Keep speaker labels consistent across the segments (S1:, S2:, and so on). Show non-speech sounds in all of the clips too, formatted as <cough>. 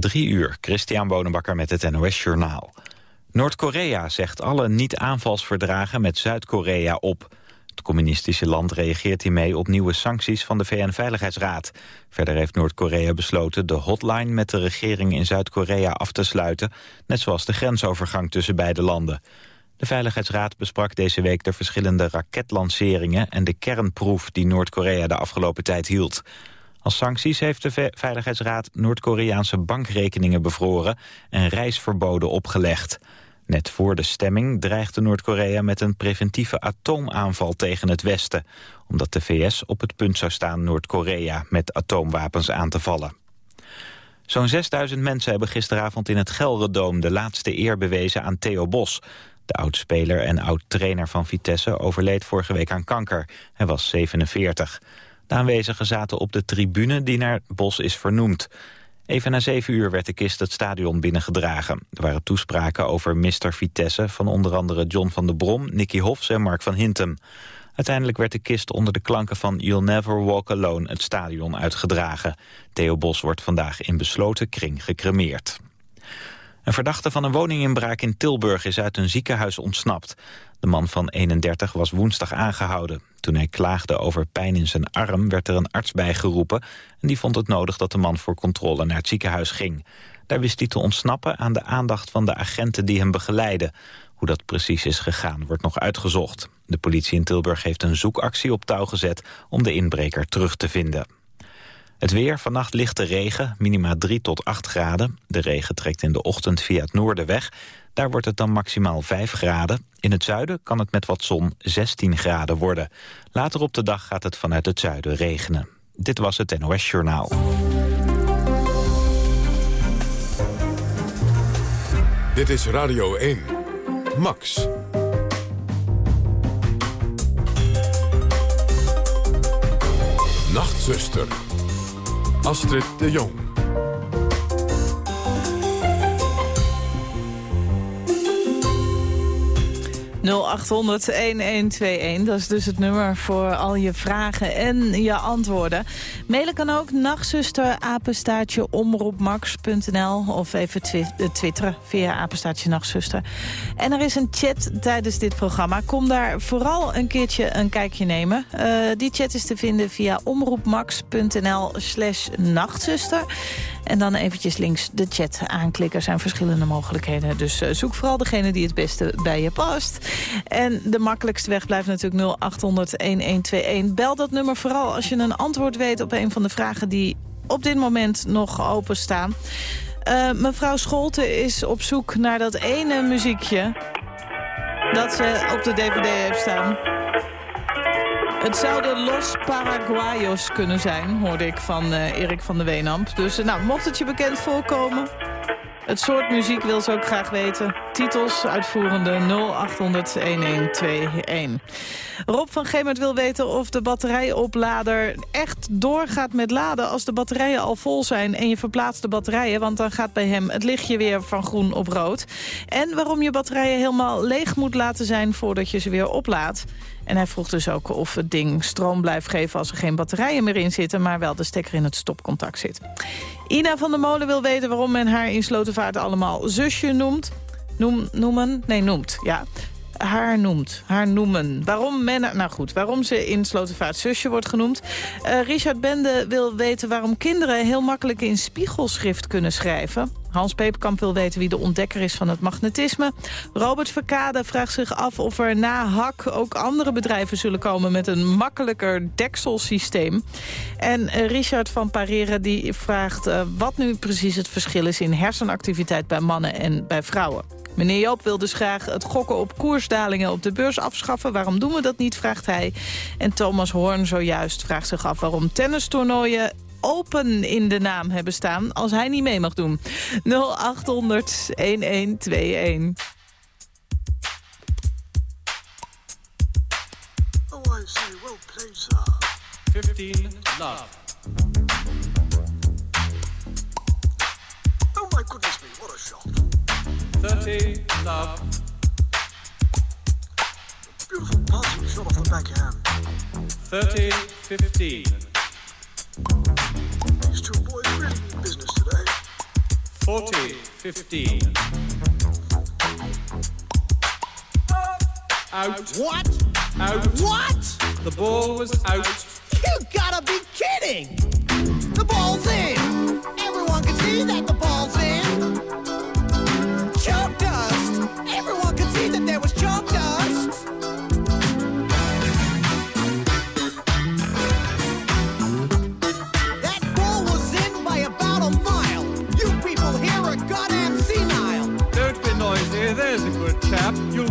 S1: Drie uur, Christian Bonenbakker met het NOS Journaal. Noord-Korea zegt alle niet-aanvalsverdragen met Zuid-Korea op. Het communistische land reageert hiermee op nieuwe sancties van de VN-veiligheidsraad. Verder heeft Noord-Korea besloten de hotline met de regering in Zuid-Korea af te sluiten... net zoals de grensovergang tussen beide landen. De Veiligheidsraad besprak deze week de verschillende raketlanceringen... en de kernproef die Noord-Korea de afgelopen tijd hield. Als sancties heeft de Veiligheidsraad Noord-Koreaanse bankrekeningen bevroren... en reisverboden opgelegd. Net voor de stemming dreigde Noord-Korea met een preventieve atoomaanval tegen het Westen... omdat de VS op het punt zou staan Noord-Korea met atoomwapens aan te vallen. Zo'n 6000 mensen hebben gisteravond in het Gelredoom de laatste eer bewezen aan Theo Bos. De oud-speler en oud-trainer van Vitesse overleed vorige week aan kanker. Hij was 47. De aanwezigen zaten op de tribune die naar Bos is vernoemd. Even na zeven uur werd de kist het stadion binnengedragen. Er waren toespraken over Mr. Vitesse van onder andere John van der Brom, Nicky Hofs en Mark van Hintem. Uiteindelijk werd de kist onder de klanken van You'll Never Walk Alone het stadion uitgedragen. Theo Bos wordt vandaag in besloten kring gecremeerd. Een verdachte van een woninginbraak in Tilburg is uit een ziekenhuis ontsnapt. De man van 31 was woensdag aangehouden. Toen hij klaagde over pijn in zijn arm werd er een arts bijgeroepen... en die vond het nodig dat de man voor controle naar het ziekenhuis ging. Daar wist hij te ontsnappen aan de aandacht van de agenten die hem begeleiden. Hoe dat precies is gegaan wordt nog uitgezocht. De politie in Tilburg heeft een zoekactie op touw gezet om de inbreker terug te vinden. Het weer, vannacht lichte regen, minima 3 tot 8 graden. De regen trekt in de ochtend via het noorden weg. Daar wordt het dan maximaal 5 graden. In het zuiden kan het met wat zon 16 graden worden. Later op de dag gaat het vanuit het zuiden regenen. Dit was het NOS Journaal.
S2: Dit is Radio 1. Max. Nachtzuster. Astrid de Jong.
S3: 0800-1121, dat is dus het nummer voor al je vragen en je antwoorden. Mailen kan ook apenstaartje, omroepmax.nl of even twi eh, twitteren via apenstaartje nachtzuster. En er is een chat tijdens dit programma. Kom daar vooral een keertje een kijkje nemen. Uh, die chat is te vinden via omroepmax.nl slash nachtzuster. En dan eventjes links de chat aanklikken. Er zijn verschillende mogelijkheden. Dus uh, zoek vooral degene die het beste bij je past. En de makkelijkste weg blijft natuurlijk 0800-1121. Bel dat nummer vooral als je een antwoord weet op een van de vragen die op dit moment nog openstaan. Uh, mevrouw Scholte is op zoek naar dat ene muziekje dat ze op de dvd heeft staan. Het zouden Los Paraguayos kunnen zijn, hoorde ik van uh, Erik van der Weenamp. Dus uh, nou, mocht het je bekend voorkomen, het soort muziek wil ze ook graag weten. Titels uitvoerende 0800-1121. Rob van Gemert wil weten of de batterijoplader echt doorgaat met laden... als de batterijen al vol zijn en je verplaatst de batterijen... want dan gaat bij hem het lichtje weer van groen op rood. En waarom je batterijen helemaal leeg moet laten zijn voordat je ze weer oplaadt. En hij vroeg dus ook of het ding stroom blijft geven als er geen batterijen meer in zitten... maar wel de stekker in het stopcontact zit. Ina van der Molen wil weten waarom men haar in Slotenvaart allemaal zusje noemt. Noem, noemen? Nee, noemt, ja haar noemt. Haar noemen. Waarom men... Nou goed, waarom ze in Slotenvaart zusje wordt genoemd. Uh, Richard Bende wil weten waarom kinderen heel makkelijk in spiegelschrift kunnen schrijven. Hans Peperkamp wil weten wie de ontdekker is van het magnetisme. Robert Verkade vraagt zich af of er na HAK ook andere bedrijven zullen komen met een makkelijker dekselsysteem. En eh, Richard van Pareren die vraagt uh, wat nu precies het verschil is in hersenactiviteit bij mannen en bij vrouwen. Meneer Joop wil dus graag het gokken op koersdalingen op de beurs afschaffen. Waarom doen we dat niet, vraagt hij. En Thomas Hoorn zojuist vraagt zich af waarom tennistoernooien open in de naam hebben staan als hij niet mee mag doen. 0800 1121. Oh, I say, well played, sir. 15, love. Oh my goodness me, what a shot. 30, love. Beautiful passing shot off the backhand. 30, 15. These two boys really mean business today.
S4: 40, 15. Out.
S5: What?
S4: Out.
S5: What?
S4: The ball was out.
S5: You gotta be kidding! The ball's in! Everyone can see that the ball's in! Choke dust! Everyone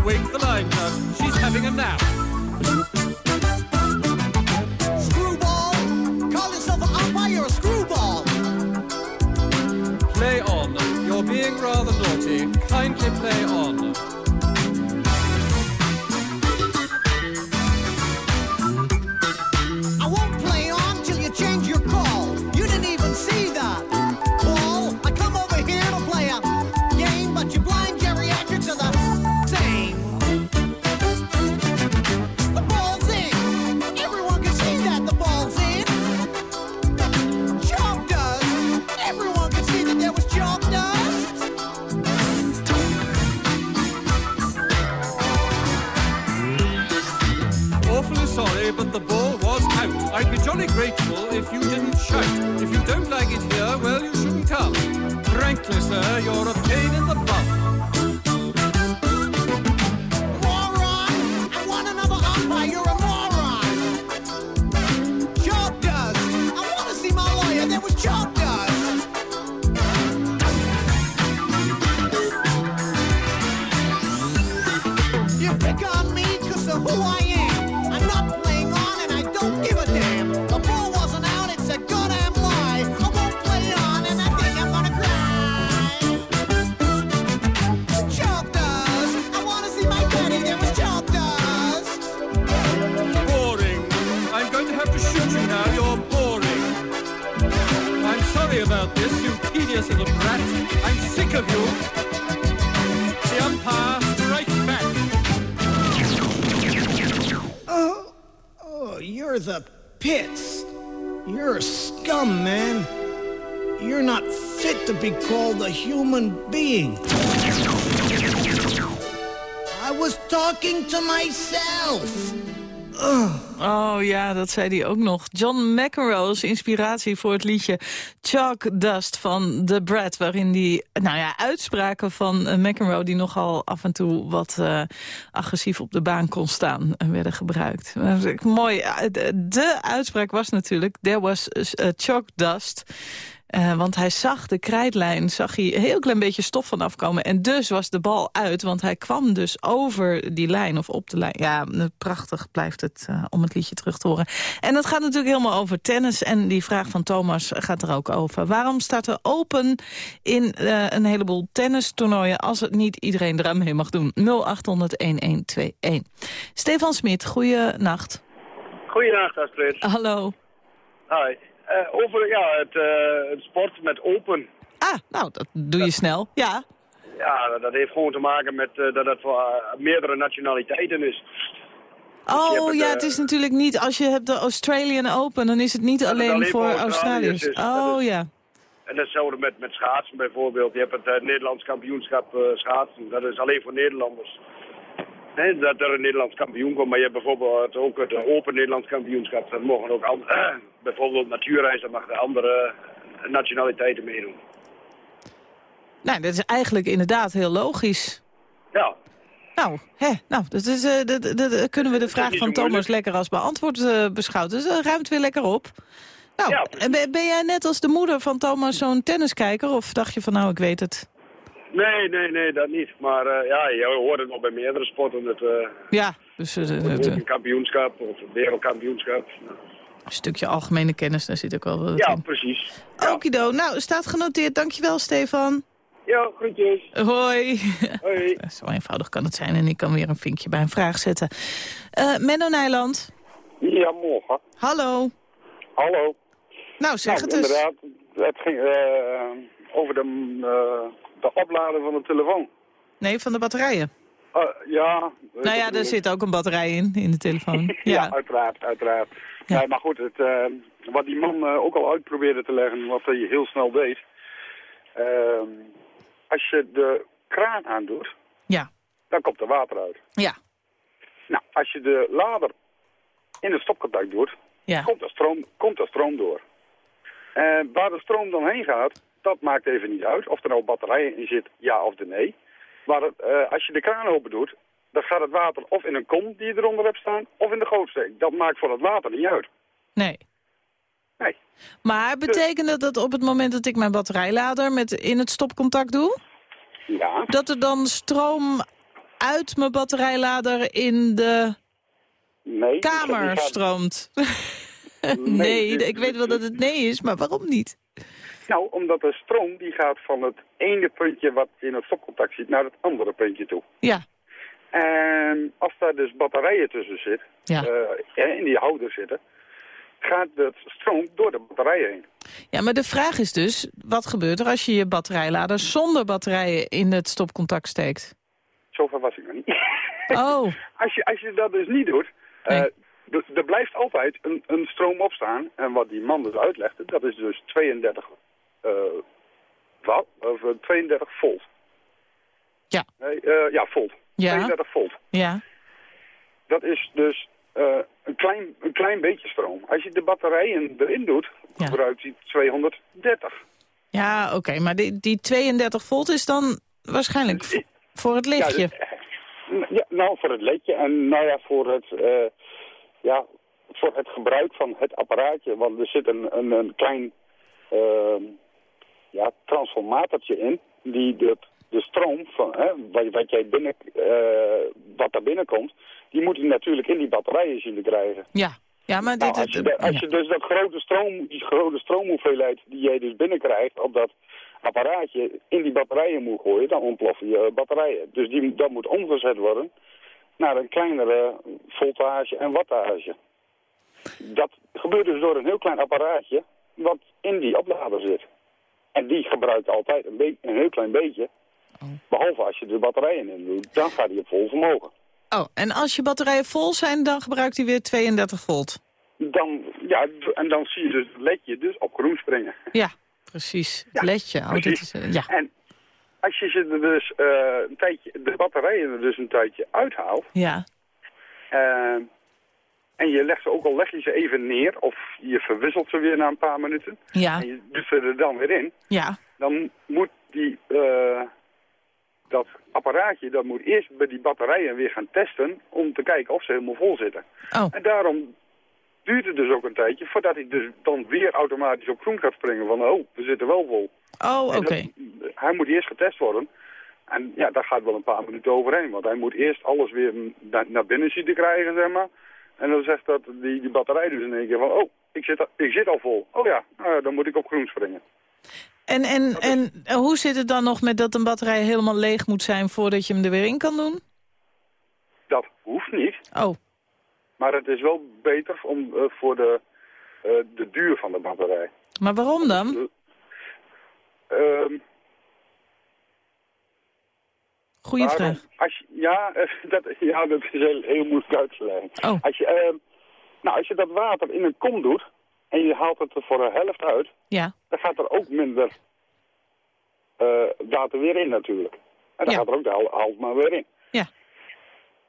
S4: wake the line up. She's having a nap.
S5: Screwball! Call yourself an umpire or a screwball!
S4: Play on. You're being rather naughty. Kindly play on.
S5: Fit to be called a human being. I was talking to myself.
S3: Oh ja, dat zei hij ook nog. John McEnroe's inspiratie voor het liedje Chalk Dust van The Brat... waarin die nou ja, uitspraken van eh, McEnroe... die nogal af en toe wat eh, agressief op de baan kon staan... eh, werden gebruikt. Mooi. De- De uitspraak was natuurlijk... There was chalk dust... Eh, want hij zag de krijtlijn, zag hij een heel klein beetje stof vanaf komen. En dus was de bal uit, want hij kwam dus over die lijn of op de lijn. Ja, prachtig blijft het eh, om het liedje terug te horen. En het gaat natuurlijk helemaal over tennis. En die vraag van Thomas gaat er ook over. Waarom staat er open in eh, een heleboel tennistoernooien... als het niet iedereen eraan mee mag doen? 0800-1121. Stefan Smit, goeienacht.
S6: Goedendag Astrid.
S3: Hallo.
S6: Hi. Eh, over ja, het, eh, het sport met open.
S3: Ah, nou, dat doe je snel. Ja.
S6: Ja, dat heeft gewoon te maken met eh, dat het voor meerdere nationaliteiten is. hebt
S3: Oh
S6: het,
S3: ja, het is natuurlijk niet, als je hebt de Australian Open, dan is het niet alleen,
S6: alleen
S3: voor
S6: Australiërs is.
S3: Oh
S6: is-
S3: ja.
S6: En datzelfde met, met schaatsen bijvoorbeeld. Je hebt het Nederlands kampioenschap schaatsen. Dat is alleen voor Nederlanders. Hè, dat er een Nederlands kampioen komt. Maar je hebt bijvoorbeeld ook het Open Nederlands kampioenschap. Dat mogen ook an- <clears throat> bijvoorbeeld natuurreis, dat mag de andere nationaliteiten meedoen.
S3: Nou, dat is eigenlijk inderdaad heel logisch.
S6: Ja,
S3: Nou, hè, nou dat is, eh, dat- dat- kunnen we de vraag van Thomas lekker als beantwoord eh, beschouwen. Dus dat ruimt weer lekker op. Nou,
S6: Ja,
S3: ben, ben jij net als de moeder van Thomas zo'n tenniskijker? Of dacht je van, nou, ik weet het.
S6: Nee, nee, nee, dat niet. Maar eh, ja, je hoort het nog bij meerdere sporten. Het, eh
S3: Ja, dus eh, het,
S6: kampioenschap of wereldkampioenschap. Nou,
S3: een stukje algemene kennis, daar zit ook wel wat
S6: ja,
S3: in.
S6: precies. Ja,
S3: Okido, nou, staat genoteerd. Dankjewel, Stefan.
S6: ja groetjes.
S3: Hoi.
S6: Hoi. <laughs>
S3: Zo eenvoudig kan het zijn en ik kan weer een vinkje bij een vraag zetten. Eh Menno Nijland,
S7: Ja, morgen.
S3: hallo.
S7: Hallo.
S3: Nou, zeg
S7: Nou,
S3: het eens.
S7: Inderdaad, het ging eh, over de, eh, de oplader van de telefoon.
S3: Nee, van de batterijen.
S7: Ja.
S3: Nou ja, er zit ook een batterij in, in de telefoon. <laughs>
S7: Ja,
S3: Ja,
S7: uiteraard, uiteraard.
S3: Ja.
S7: Nee, maar goed, het, eh, wat die man eh, ook al uitprobeerde te leggen, wat hij heel snel deed. Ehm, als je de kraan aandoet,
S3: Ja.
S7: dan komt er water uit.
S3: Ja.
S7: Nou, als je de lader in het stopcontact doet,
S3: Ja.
S7: komt, er stroom, komt er stroom door. En waar de stroom dan heen gaat, dat maakt even niet uit. Of er nou batterijen in zit, ja of de nee. Maar eh, als je de kraan open doet, dan gaat het water of in een kom die je eronder hebt staan, of in de gootsteek. Dat maakt voor het water niet uit.
S3: Nee.
S7: Nee.
S3: Maar betekent dat dat op het moment dat ik mijn batterijlader met in het stopcontact doe...
S7: Ja.
S3: dat er dan stroom uit mijn batterijlader in de
S7: Nee.
S3: kamer
S7: die gaat-
S3: stroomt? <laughs>
S7: Nee,
S3: nee,
S7: dit-
S3: ik weet wel dat het nee is, maar waarom niet?
S7: Nou, omdat de stroom die gaat van het ene puntje wat in het stopcontact zit naar het andere puntje toe.
S3: Ja,
S7: En als daar dus batterijen tussen zit,
S3: Ja.
S7: eh, in die houder zitten, gaat het stroom door de batterijen heen.
S3: ja, maar de vraag is dus, wat gebeurt er als je je batterijlader zonder batterijen in het stopcontact steekt?
S7: Zover was ik nog niet. <laughs>
S3: Oh,
S7: als, je, als je dat dus niet doet,
S3: Nee.
S7: eh, d- er blijft altijd een, een stroom opstaan. En wat die man dus uitlegde, dat is dus 32, eh watt, of eh, 32 volt.
S3: Ja.
S7: Nee, ja, volt.
S3: Ja.
S7: 32 volt.
S3: ja.
S7: Dat is dus eh, een, klein, een klein beetje stroom. Als je de batterijen erin doet,
S3: Ja.
S7: gebruikt hij 230.
S3: Ja, oké, maar die, die 32 volt is dan waarschijnlijk voor het lichtje.
S7: Ja, dus- ja, nou, voor het ledje en nou ja, voor het, eh, ja, voor het gebruik van het apparaatje. Want er zit een, een, een klein ehm, ja, transformatortje in die de, de stroom van hè, wat, wat, jij binnen, eh, wat daar binnenkomt, die moet hij natuurlijk in die batterijen zien te krijgen.
S3: Ja, ja maar
S7: Nou,
S3: dit...
S7: als, je, de- als je dus dat grote stroom, die grote stroomhoeveelheid die jij dus binnenkrijgt op dat apparaatje in die batterijen moet gooien, dan ontploffen je batterijen. Dus die, dat moet omgezet worden naar een kleinere voltage en wattage. Dat gebeurt dus door een heel klein apparaatje wat in die oplader zit. En die gebruikt altijd een, een heel klein beetje. Behalve als je de batterijen in doet, dan gaat die op vol vermogen.
S3: Oh, en als je batterijen vol zijn, dan gebruikt hij weer 32 volt.
S7: Dan, ja, en dan zie je dus het ledje dus op groen springen.
S3: Ja, precies. Het
S7: Ja,
S3: ledje. Oh,
S7: precies.
S3: is, eh, ja.
S7: En als je ze er dus eh, een tijdje, de batterijen er dus een tijdje uithaalt,
S3: ja.
S7: eh, en je legt ze ook al leg je ze even neer, of je verwisselt ze weer na een paar minuten,
S3: Ja,
S7: en je doet ze er dan weer in,
S3: ja.
S7: dan moet die, dat apparaatje, dat moet eerst bij die batterijen weer gaan testen, om te kijken of ze helemaal vol zitten.
S3: Oh,
S7: En daarom duurt het dus ook een tijdje, voordat hij dus dan weer automatisch op groen gaat springen, van oh, we zitten wel vol.
S3: oh oké.
S7: Hij moet eerst getest worden. En ja, daar gaat wel een paar minuten overheen. Want hij moet eerst alles weer na- naar binnen zien te krijgen, zeg maar. En dan zegt dat die, die batterij dus in één keer van... Oh, ik zit, al- ik zit al vol. Oh ja, nou ja, dan moet ik op groen springen.
S3: En, en, en eh, hoe zit het dan nog met dat een batterij helemaal leeg moet zijn voordat je hem er weer in kan doen?
S7: Dat hoeft niet.
S3: Oh,
S7: Maar het is wel beter om, eh, voor de, eh, de duur van de batterij.
S3: maar waarom dan?
S7: Ehm,
S3: Goeie
S7: Waarom?
S3: vraag.
S7: Als je, ja, <laughs> dat, ja, dat is heel, heel moeilijk uit te leggen.
S3: Oh.
S7: Als, je, eh, nou, als je dat water in een kom doet en je haalt het er voor de helft uit,
S3: Ja,
S7: dan gaat er ook minder eh, water weer in natuurlijk. En dan
S3: Ja.
S7: gaat er ook de hel- helft maar weer in.
S3: ja.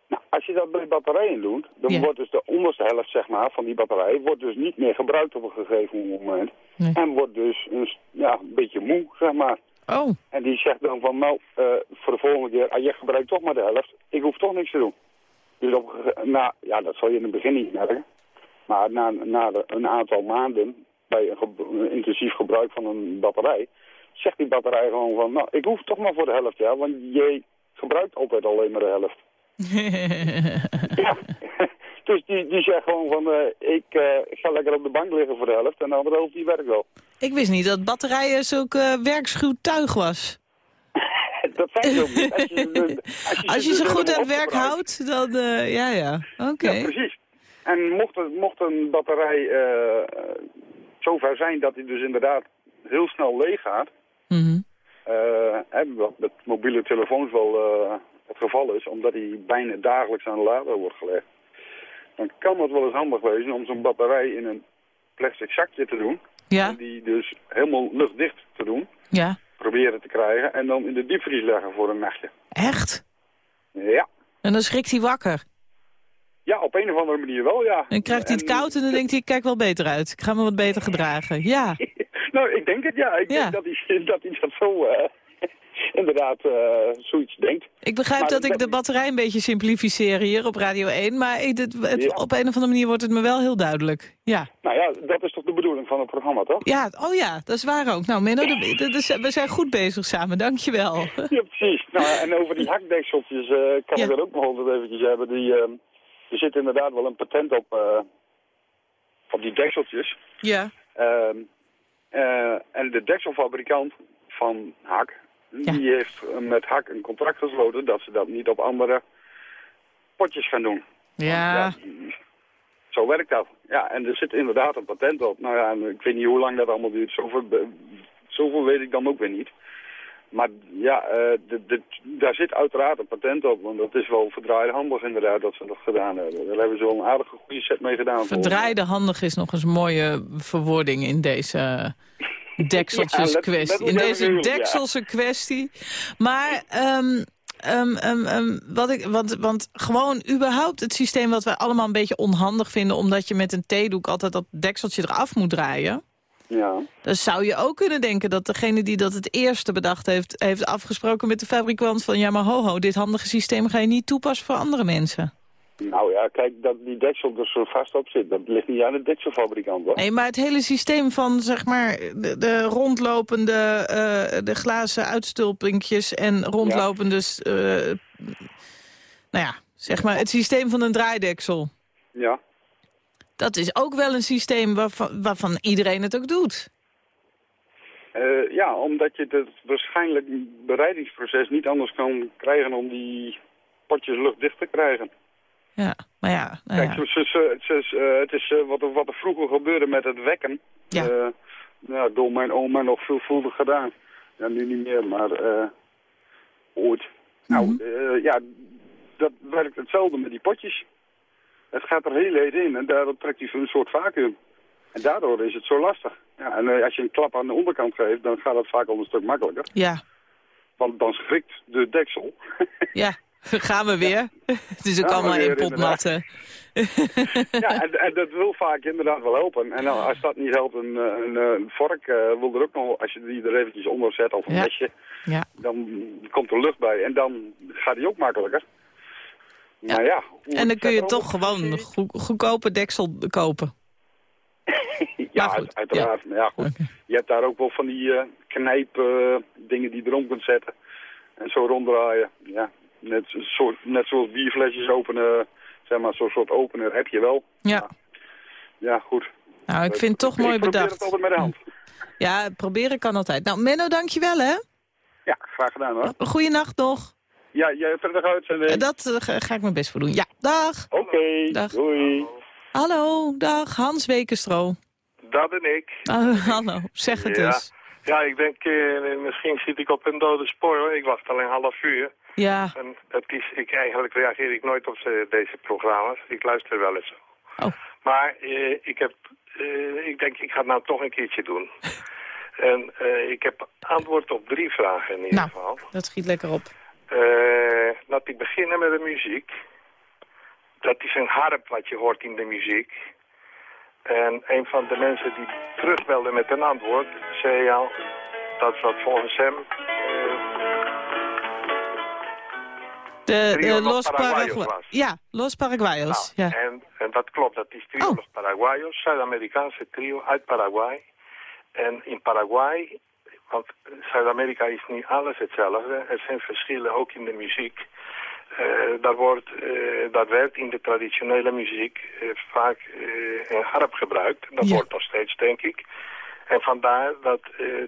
S7: Nou, als je dat bij batterijen doet, dan
S3: Ja.
S7: wordt dus de onderste helft zeg maar, van die batterij wordt dus niet meer gebruikt op een gegeven moment.
S3: Nee.
S7: En wordt dus een, ja, een beetje moe, zeg maar.
S3: Oh,
S7: En die zegt dan van, nou, eh, voor de volgende keer, ah, jij gebruikt toch maar de helft. Ik hoef toch niks te doen. Dus op, na, ja, dat zal je in het begin niet merken. Maar na, na de- een aantal maanden, bij een, ge- een intensief gebruik van een batterij, zegt die batterij gewoon van, nou, ik hoef toch maar voor de helft, ja, want jij gebruikt altijd alleen maar de helft. <laughs> Ja. <laughs> dus die, die zegt gewoon van, eh, ik, eh, ga lekker op de bank liggen voor de helft en de andere helft die werkt wel.
S3: ik wist niet dat batterijen zulk eh, werkschuw tuig was. <laughs>
S7: dat zijn ze ook niet. Als je,
S3: Als je ze
S7: dus
S3: goed aan het werk houdt, dan eh, ja, ja. Oké.
S7: Ja, precies. En mocht, het, mocht een batterij eh, zover zijn dat hij dus inderdaad heel snel leeg gaat,
S3: Mhm.
S7: eh, wat met mobiele telefoons wel eh, het geval is, omdat hij bijna dagelijks aan de lader wordt gelegd, dan kan het wel eens handig wezen om zo'n batterij in een plastic zakje te doen.
S3: Ja,
S7: En die dus helemaal luchtdicht te doen.
S3: ja.
S7: proberen te krijgen en dan in de diepvries leggen voor een nachtje.
S3: Echt?
S7: Ja.
S3: En dan schrikt hij wakker.
S7: Ja, op een of andere manier wel, ja.
S3: En krijgt hij het koud en dan denkt hij, ik kijk wel beter uit. Ik ga me wat beter gedragen. <laughs> Ja.
S7: nou, ik denk het, ja. Ik
S3: Ja.
S7: denk dat hij <laughs> dat, hij dat zo, eh, <laughs> inderdaad, eh, zoiets denkt.
S3: Ik begrijp dat ik
S7: dat-
S3: de batterij een beetje simplificeer hier op Radio 1. Maar ik, dit, het-
S7: Ja.
S3: op een of andere manier wordt het me wel heel duidelijk. Ja.
S7: Nou ja, dat is toch de bedoeling van het programma, toch?
S3: Ja, oh ja, dat is waar ook. Nou, Menno, de- de- de- we zijn goed bezig samen. Dankjewel.
S7: Ja, precies. Nou, en over die hakdekseltjes eh, kan
S3: Ja.
S7: ik er ook nog altijd eventjes hebben. Die, eh, er zit inderdaad wel een patent op, eh, op die dekseltjes.
S3: Ja.
S7: Ehm, eh, en de dekselfabrikant van Hak,
S3: Ja.
S7: die heeft met Hak een contract gesloten dat ze dat niet op andere potjes gaan doen.
S3: Ja.
S7: Zo werkt dat. Ja, en er zit inderdaad een patent op. Nou ja, ik weet niet hoe lang dat allemaal duurt. Zoveel, zoveel weet ik dan ook weer niet. Maar ja, eh, de, de, daar zit uiteraard een patent op. Want dat is wel verdraaid handig inderdaad dat ze dat gedaan hebben. Daar hebben ze wel een aardige goede set mee gedaan.
S3: Verdraaide handig is nog eens een mooie verwoording in deze <laughs>
S7: Ja,
S3: dekseltjes kwestie. In deze
S7: ja.
S3: dekselse kwestie. Maar ehm, ehm, ehm, wat ik, want, want gewoon überhaupt het systeem wat wij allemaal een beetje onhandig vinden... omdat je met een theedoek altijd dat dekseltje eraf moet draaien...
S7: Ja.
S3: Dan zou je ook kunnen denken dat degene die dat het eerste bedacht heeft... heeft afgesproken met de fabrikant van... ja, maar ho, ho, dit handige systeem ga je niet toepassen voor andere mensen.
S7: Nou ja, kijk, dat die deksel er zo vast op zit, dat ligt niet aan de dekselfabrikant hoor.
S3: Nee, maar het hele systeem van, zeg maar, de, de rondlopende eh, de glazen uitstulpinkjes en rondlopende, eh, nou ja, zeg maar, het systeem van een draaideksel.
S7: Ja.
S3: Dat is ook wel een systeem waarvan, waarvan iedereen het ook doet.
S7: Eh, ja, omdat je het waarschijnlijk bereidingsproces niet anders kan krijgen om die potjes luchtdicht te krijgen.
S3: Ja, maar ja, nou
S7: Kijk,
S3: ja.
S7: eh, het is eh, wat, er, wat er vroeger gebeurde met het wekken.
S3: Ja.
S7: eh, ja, door mijn oma nog veelvuldig gedaan. Ja, nu niet meer, maar eh, ooit. Nou,
S3: Mhm.
S7: ja, dat werkt hetzelfde met die potjes. Het gaat er heel heet in en daardoor trekt hij zo'n soort vacuüm. En daardoor is het zo lastig. Ja, en eh, als je een klap aan de onderkant geeft, dan gaat het vaak al een stuk makkelijker.
S3: ja,
S7: Want dan schrikt de deksel. <laughs>
S3: ja, gaan we weer. Het is ook
S7: Gaan
S3: allemaal in potmatten.
S7: ja, en, en dat wil vaak inderdaad wel helpen. En nou, als dat niet helpt, een, eh, een, eh, een vork wil er ook nog, als je die er eventjes onder zet of een
S3: Ja.
S7: mesje,
S3: Ja.
S7: dan komt er lucht bij. En dan gaat die ook makkelijker. Maar ja. hoe
S3: En dan kun je toch gewoon een goedkope deksel kopen. <laughs>
S7: Ja,
S3: goed,
S7: uiteraard. Ja, goed. Je hebt daar ook wel van die eh knijp eh, dingen die je erom kunt zetten. En zo ronddraaien. Ja, net, soort, net zoals bierflesjes openen, zeg maar, zo'n soort opener heb je wel.
S3: Ja,
S7: Ja, goed.
S3: nou, ik vind het toch mooi
S7: ik probeer
S3: bedacht.
S7: het altijd met de hand.
S3: Ja, proberen kan altijd. Nou, Menno, dankjewel, hè?
S7: Ja, graag gedaan hoor.
S3: Goeienacht nog.
S7: Ja, jij verder uitzending.
S3: Eh, Dat eh, ga, ik mijn best voor doen. Ja, dag.
S7: Oké,
S3: Dag.
S7: doei.
S3: Hallo, dag. Hans Wekenstro.
S8: Dat ben ik.
S3: Ah, <laughs> hallo, zeg het
S8: Ja.
S3: eens.
S8: Ja, ik denk, eh, misschien zit ik op een dode spoor hoor. Ik wacht al een half uur.
S3: Ja,
S8: En het is, ik, eigenlijk reageer ik nooit op ze- deze programma's. Ik luister wel eens.
S3: Oh.
S8: Maar eh, ik heb, eh, ik denk, ik ga het nou toch een keertje doen. <laughs> en eh, ik heb antwoord op drie vragen in ieder
S3: Nou.
S8: geval.
S3: dat schiet lekker op.
S8: Eh, laat ik beginnen met de muziek. Dat is een harp wat je hoort in de muziek. En een van de mensen die terugbelde met een antwoord, zei al dat dat volgens hem eh,
S3: De, de
S8: Los Paraguayos.
S3: Ja, Los Paraguayos.
S8: nou,
S3: Ja.
S8: en, en dat klopt, dat is Trio
S3: Oh.
S8: Los Paraguayos, Zuid-Amerikaanse trio uit Paraguay. En in Paraguay, want Zuid-Amerika is niet alles hetzelfde, er zijn verschillen ook in de muziek. Eh, daar, wordt, daar werd in de traditionele muziek eh, vaak een harp gebruikt. Dat
S3: Ja.
S8: wordt nog steeds, denk ik. En vandaar dat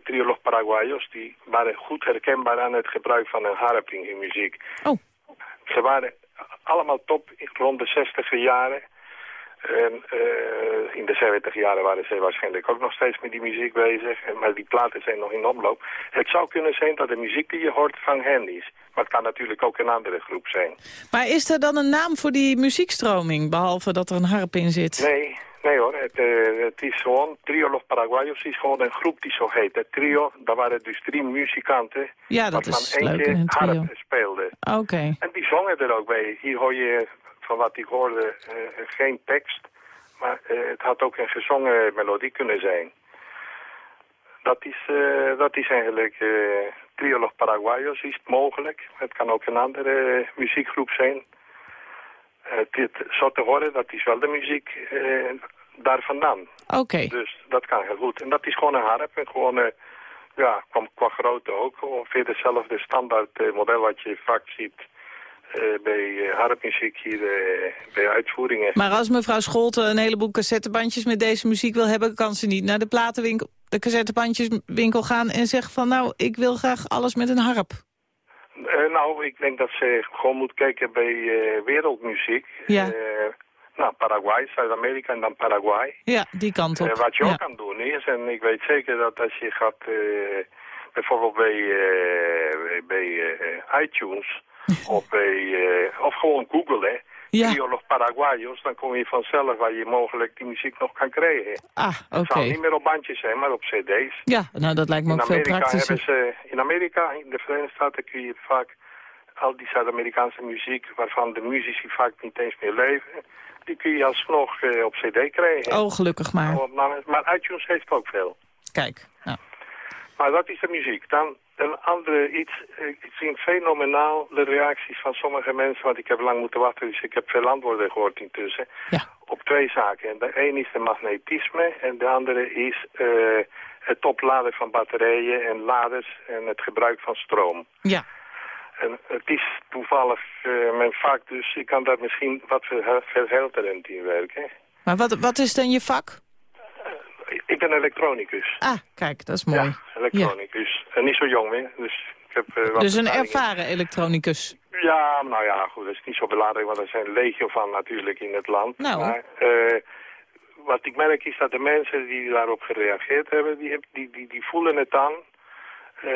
S8: Trio Los Paraguayos, die waren goed herkenbaar aan het gebruik van een harp in hun muziek.
S3: Oh,
S8: Ze waren allemaal top rond de 60 jaren. En eh, in de 70 jaren waren ze waarschijnlijk ook nog steeds met die muziek bezig. Maar die platen zijn nog in omloop. Het zou kunnen zijn dat de muziek die je hoort van hen is. Maar het kan natuurlijk ook een andere groep zijn.
S3: maar is er dan een naam voor die muziekstroming, behalve dat er een harp in zit?
S8: Nee, Nee hoor, het, eh, het is gewoon, Trio Los Paraguayos is gewoon een groep die zo heet. Het trio, daar waren dus drie muzikanten.
S3: Ja, dat is leuk
S8: eentje
S3: in een trio.
S8: harp speelde.
S3: Oké.
S8: En die zongen er ook bij. Hier hoor je, van wat ik hoorde, eh, geen tekst. Maar eh, het had ook een gezongen melodie kunnen zijn. Dat is, eh, dat is eigenlijk Trio Los Paraguayos, is het mogelijk. Het kan ook een andere muziekgroep zijn. Dit, zo te horen, dat is wel de muziek daar vandaan.
S3: Oké.
S8: Dus dat kan heel goed. En dat is gewoon een harp. En gewoon, ja, qua, qua grootte ook. Ongeveer dezelfde standaard model wat je vaak ziet bij eh, harpmuziek hier eh, bij uitvoeringen.
S3: Maar als mevrouw Scholten een heleboel cassettebandjes met deze muziek wil hebben... kan ze niet naar de platenwinkel, de cassettebandjeswinkel gaan en zeggen van... nou, ik wil graag alles met een harp.
S8: Eh, nou, ik denk dat ze gewoon moet kijken bij eh, wereldmuziek.
S3: Ja.
S8: Eh, nou, Paraguay, Zuid-Amerika en dan Paraguay.
S3: Ja, die kant op.
S8: Eh, wat je
S3: ja.
S8: ook kan doen is, en ik weet zeker dat als je gaat, eh, bijvoorbeeld bij, eh, bij eh, iTunes, of, bij, eh, of gewoon Google, hè,
S3: Ja.
S8: Los Paraguayos, dan kom je vanzelf waar je mogelijk die muziek nog kan krijgen.
S3: Ah,
S8: Het
S3: oké.
S8: zal niet meer op bandjes zijn, maar op cd's.
S3: Ja, nou dat lijkt me
S8: In
S3: ook veel
S8: Amerika,
S3: praktischer.
S8: hebben ze, in Amerika, in de Verenigde Staten, kun je vaak al die Zuid-Amerikaanse muziek, waarvan de muzici vaak niet eens meer leven, die kun je alsnog eh, op cd krijgen.
S3: Oh, gelukkig maar.
S8: Maar, maar iTunes heeft ook veel.
S3: Kijk, nou.
S8: Maar dat is de muziek. Dan een andere iets. Ik vind fenomenaal de reacties van sommige mensen. Want ik heb lang moeten wachten, dus ik heb veel antwoorden gehoord intussen.
S3: Ja.
S8: Op twee zaken. En de een is de magnetisme en de andere is eh, het opladen van batterijen en laders en het gebruik van stroom.
S3: Ja.
S8: En het is toevallig eh, mijn vak, dus ik kan daar misschien wat verhe- verhelderend in werken.
S3: Maar wat, wat is dan je vak?
S8: Ik ben elektronicus.
S3: Ah, kijk, dat is mooi.
S8: Ja, elektronicus. En niet zo jong meer, dus ik heb eh, wat
S3: Dus een ervaren elektronicus.
S8: Ja, nou ja, goed, dat is niet zo belangrijk, want er zijn legio van natuurlijk in het land.
S3: Nou.
S8: Maar eh, wat ik merk is dat de mensen die daarop gereageerd hebben, die, die, die, die voelen het aan. Eh,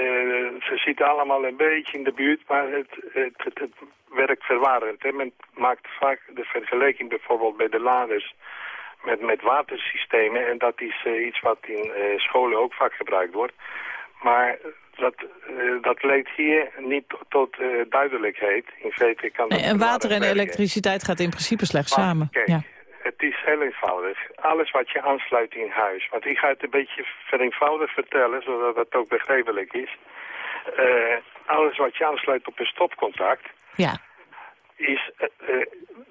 S8: ze zitten allemaal een beetje in de buurt, maar het, het, het, het werkt verwarrend. Hè. Men maakt vaak de vergelijking bijvoorbeeld bij de laders met, met watersystemen. En dat is eh, iets wat in eh, scholen ook vaak gebruikt wordt. Maar dat, eh, dat leidt hier niet tot duidelijkheid. In feite kan
S3: Nee, en water en elektriciteit gaat in principe slecht
S8: Maar
S3: samen.
S8: Kijk,
S3: Ja.
S8: het is heel eenvoudig. Alles wat je aansluit in huis. Want ik ga het een beetje vereenvoudigd vertellen, zodat het ook begrijpelijk is. Alles wat je aansluit op een stopcontact
S3: ja.
S8: Is eh, eh,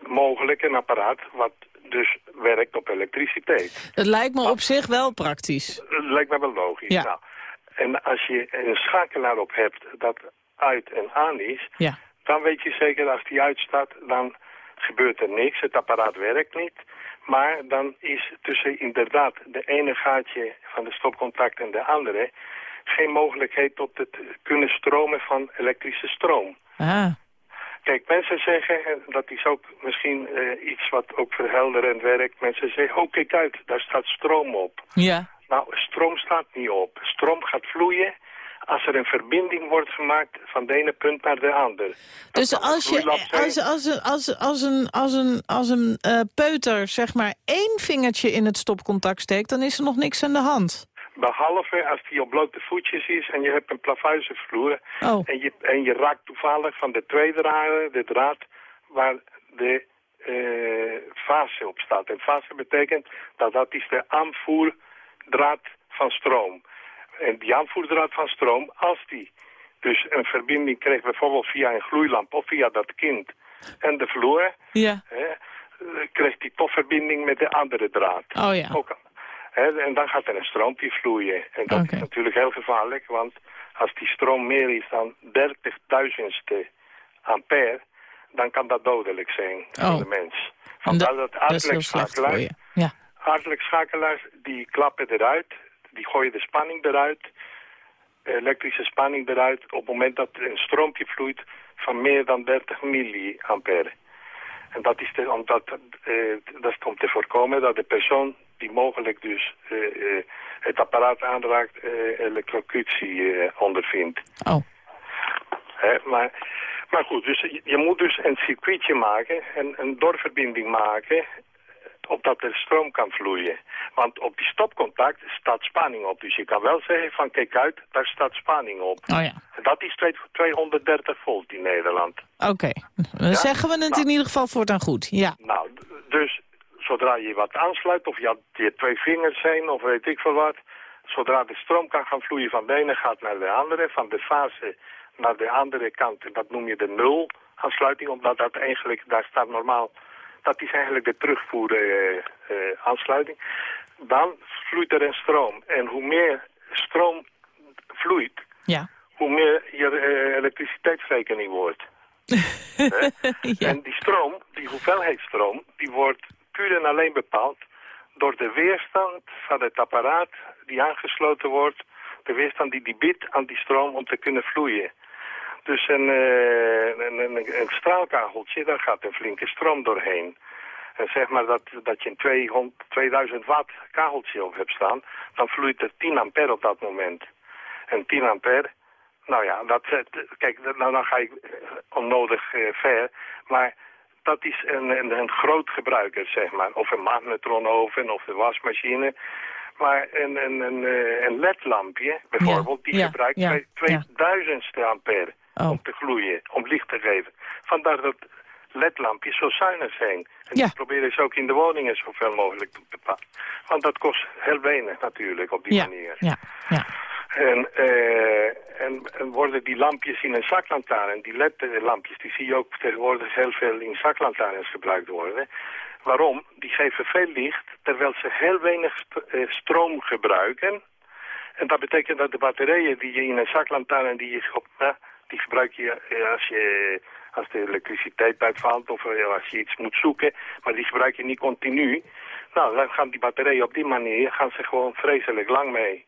S8: mogelijk een apparaat wat dus werkt op elektriciteit.
S3: Dat lijkt me op zich wel praktisch.
S8: Dat lijkt me wel logisch.
S3: Ja.
S8: Nou, en als je een schakelaar op hebt dat uit en aan is,
S3: Ja.
S8: dan weet je zeker als die uitstaat, dan gebeurt er niks. Het apparaat werkt niet. Maar dan is tussen inderdaad de ene gaatje van de stopcontact en de andere geen mogelijkheid tot het kunnen stromen van elektrische stroom.
S3: Ah.
S8: Kijk, mensen zeggen, en dat is ook misschien eh, iets wat ook verhelderend werkt, mensen zeggen, oh kijk uit, daar staat stroom op.
S3: Ja.
S8: Nou, stroom staat niet op. Stroom gaat vloeien als er een verbinding wordt gemaakt van de ene punt naar de ander. Dat
S3: Dus als, je, als, als, een- als, als een, als een, als een eh, peuter zeg maar één vingertje in het stopcontact steekt... dan is er nog niks aan de hand.
S8: Behalve als die op blote voetjes is en je hebt een plafuizenvloer.
S3: Oh.
S8: En, je, en je raakt toevallig van de twee draden, de draad, waar de eh, fase op staat. En fase betekent dat dat is de aanvoerdraad van stroom. En die aanvoerdraad van stroom, als die dus een verbinding krijgt, bijvoorbeeld via een gloeilamp of via dat kind en de vloer,
S3: Ja.
S8: eh, krijgt die toch verbinding met de andere draad.
S3: Oh ja.
S8: Ook, en dan gaat er een stroompje vloeien. En dat is natuurlijk heel gevaarlijk, want als die stroom meer is dan 30.000ste ampère, dan kan dat dodelijk zijn voor
S3: Oh.
S8: de mens. Vandaar dat aardelijk schakelaars.
S3: Ja.
S8: aardelijk schakelaars, die klappen eruit, die gooien de spanning eruit, elektrische spanning eruit, op het moment dat er een stroompje vloeit van meer dan 30 milliampère. En dat is, omdat, eh, dat is om te voorkomen dat de persoon die mogelijk dus eh, eh, het apparaat aanraakt, eh elektrocutie ondervindt.
S3: Oh.
S8: Hè, maar, maar goed, dus je, je moet dus een circuitje maken, een, een doorverbinding maken opdat er stroom kan vloeien. Want op die stopcontact staat spanning op. Dus je kan wel zeggen van kijk uit, daar staat spanning op.
S3: Oh ja,
S8: Dat is twee- 230 volt in Nederland.
S3: oké. Dan zeggen we het
S8: Nou.
S3: in ieder geval voortaan goed. Ja,
S8: Nou, dus zodra je wat aansluit, of je had je twee vingers zijn, of weet ik veel wat... zodra de stroom kan gaan vloeien van de ene gaat naar de andere, van de fase naar de andere kant, en dat noem je de nul aansluiting, omdat dat eigenlijk, daar staat normaal, dat is eigenlijk de terugvoer eh, eh, aansluiting. Dan vloeit er een stroom. En hoe meer stroom vloeit,
S3: ja.
S8: hoe meer je elektriciteitsrekening wordt. <laughs> En die stroom, die hoeveelheid stroom, die wordt puur en alleen bepaald door de weerstand van het apparaat die aangesloten wordt, de weerstand die die biedt aan die stroom om te kunnen vloeien. Dus een, eh, een, een, een straalkageltje, daar gaat een flinke stroom doorheen. En zeg maar dat, dat je een 200, 2000 watt kageltje op hebt staan, dan vloeit er 10 ampère op dat moment. En 10 ampère, nou ja, dat, kijk, nou, dan ga ik eh, onnodig eh, ver. Maar dat is een, een, een groot gebruiker, zeg maar. Of een magnetronoven of een wasmachine. Maar een, een, een, eh, een ledlampje, bijvoorbeeld, die
S3: ja,
S8: gebruikt
S3: ja,
S8: twee-
S3: ja.
S8: 2000ste ampère
S3: Oh.
S8: om te gloeien, om licht te geven. Vandaar dat ledlampjes zo zuinig zijn. En die proberen ze ook in de woningen zoveel mogelijk te bepalen. Want dat kost heel weinig natuurlijk op die
S3: Ja,
S8: manier.
S3: ja, ja.
S8: En, eh, en, en worden die lampjes in een zaklantaarn, die LED-lampjes, die zie je ook tegenwoordig heel veel in zaklantaarns gebruikt worden. Waarom? Die geven veel licht, terwijl ze heel weinig eh, stroom gebruiken. En dat betekent dat de batterijen die je in een zaklantaarn, die, je eh, die gebruik je eh, als, je als de elektriciteit uitvalt of eh, als je iets moet zoeken, maar die gebruik je niet continu. Nou, dan gaan die batterijen op die manier gaan ze gewoon vreselijk lang mee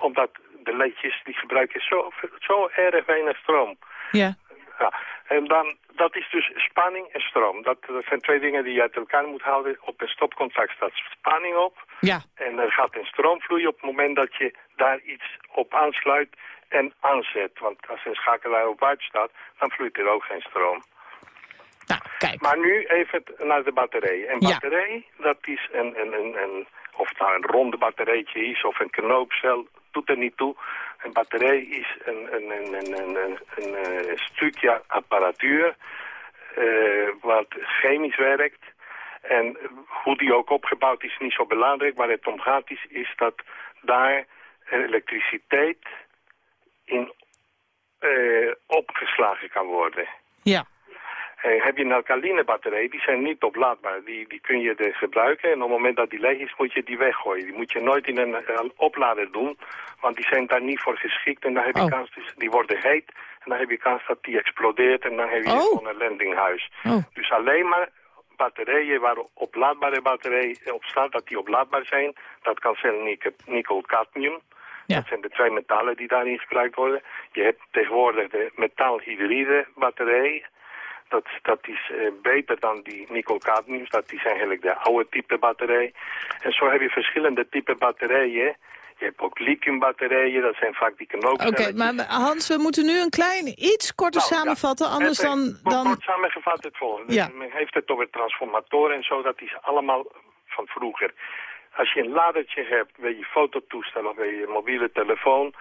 S8: omdat de ledjes die gebruiken zo, zo erg weinig stroom.
S3: ja.
S8: Ja. En dan, dat is dus spanning en stroom. Dat, dat zijn twee dingen die je uit elkaar moet houden. Op een stopcontact staat spanning op.
S3: Ja,
S8: En er gaat een stroom vloeien op het moment dat je daar iets op aansluit en aanzet. Want als een schakelaar op uit staat, dan vloeit er ook geen stroom.
S3: nou, kijk.
S8: Maar nu even naar de batterij. Een
S3: Ja.
S8: batterij, dat is een, een, een, een, of het nou een ronde batterijtje is of een knoopcel, doet er niet toe. Een batterij is een, een, een, een, een, eh, stukje apparatuur eh, wat chemisch werkt. En hoe die ook opgebouwd is, niet zo belangrijk. Waar het om gaat is, is dat daar elektriciteit in eh, opgeslagen kan worden.
S3: Ja,
S8: Eh, heb je een alkaline batterij, die zijn niet oplaadbaar. Die, die kun je er gebruiken en op het moment dat die leeg is, moet je die weggooien. Die moet je nooit in een eh, oplader doen, want die zijn daar niet voor geschikt. En dan heb je
S3: Oh.
S8: kans, dus die worden heet en dan heb je kans dat die explodeert en dan heb je
S3: Oh.
S8: gewoon een landinghuis.
S3: Oh.
S8: Dus alleen maar batterijen waar oplaadbare batterijen op staat, dat die oplaadbaar zijn. Dat kan zijn nikkel-cadmium.
S3: Ja.
S8: Dat zijn de twee metalen die daarin gebruikt worden. Je hebt tegenwoordig de metaalhydride batterij. Dat, dat is eh, beter dan die nikkel-cadmiums. Dat is eigenlijk de oude type batterij. En zo heb je verschillende type batterijen. Je hebt ook lithiumbatterijen, dat zijn vaak die
S3: oké.
S8: knoopcelletjes.
S3: maar Hans, we moeten nu een klein, iets korter
S8: Nou, ja.
S3: samenvatten. Anders
S8: Even
S3: dan...
S8: kort-
S3: dan...
S8: Kort samengevat het volgende.
S3: Ja.
S8: Men heeft het over transformatoren en zo, dat is allemaal van vroeger. Als je een ladertje hebt bij je fototoestel of bij je mobiele telefoon,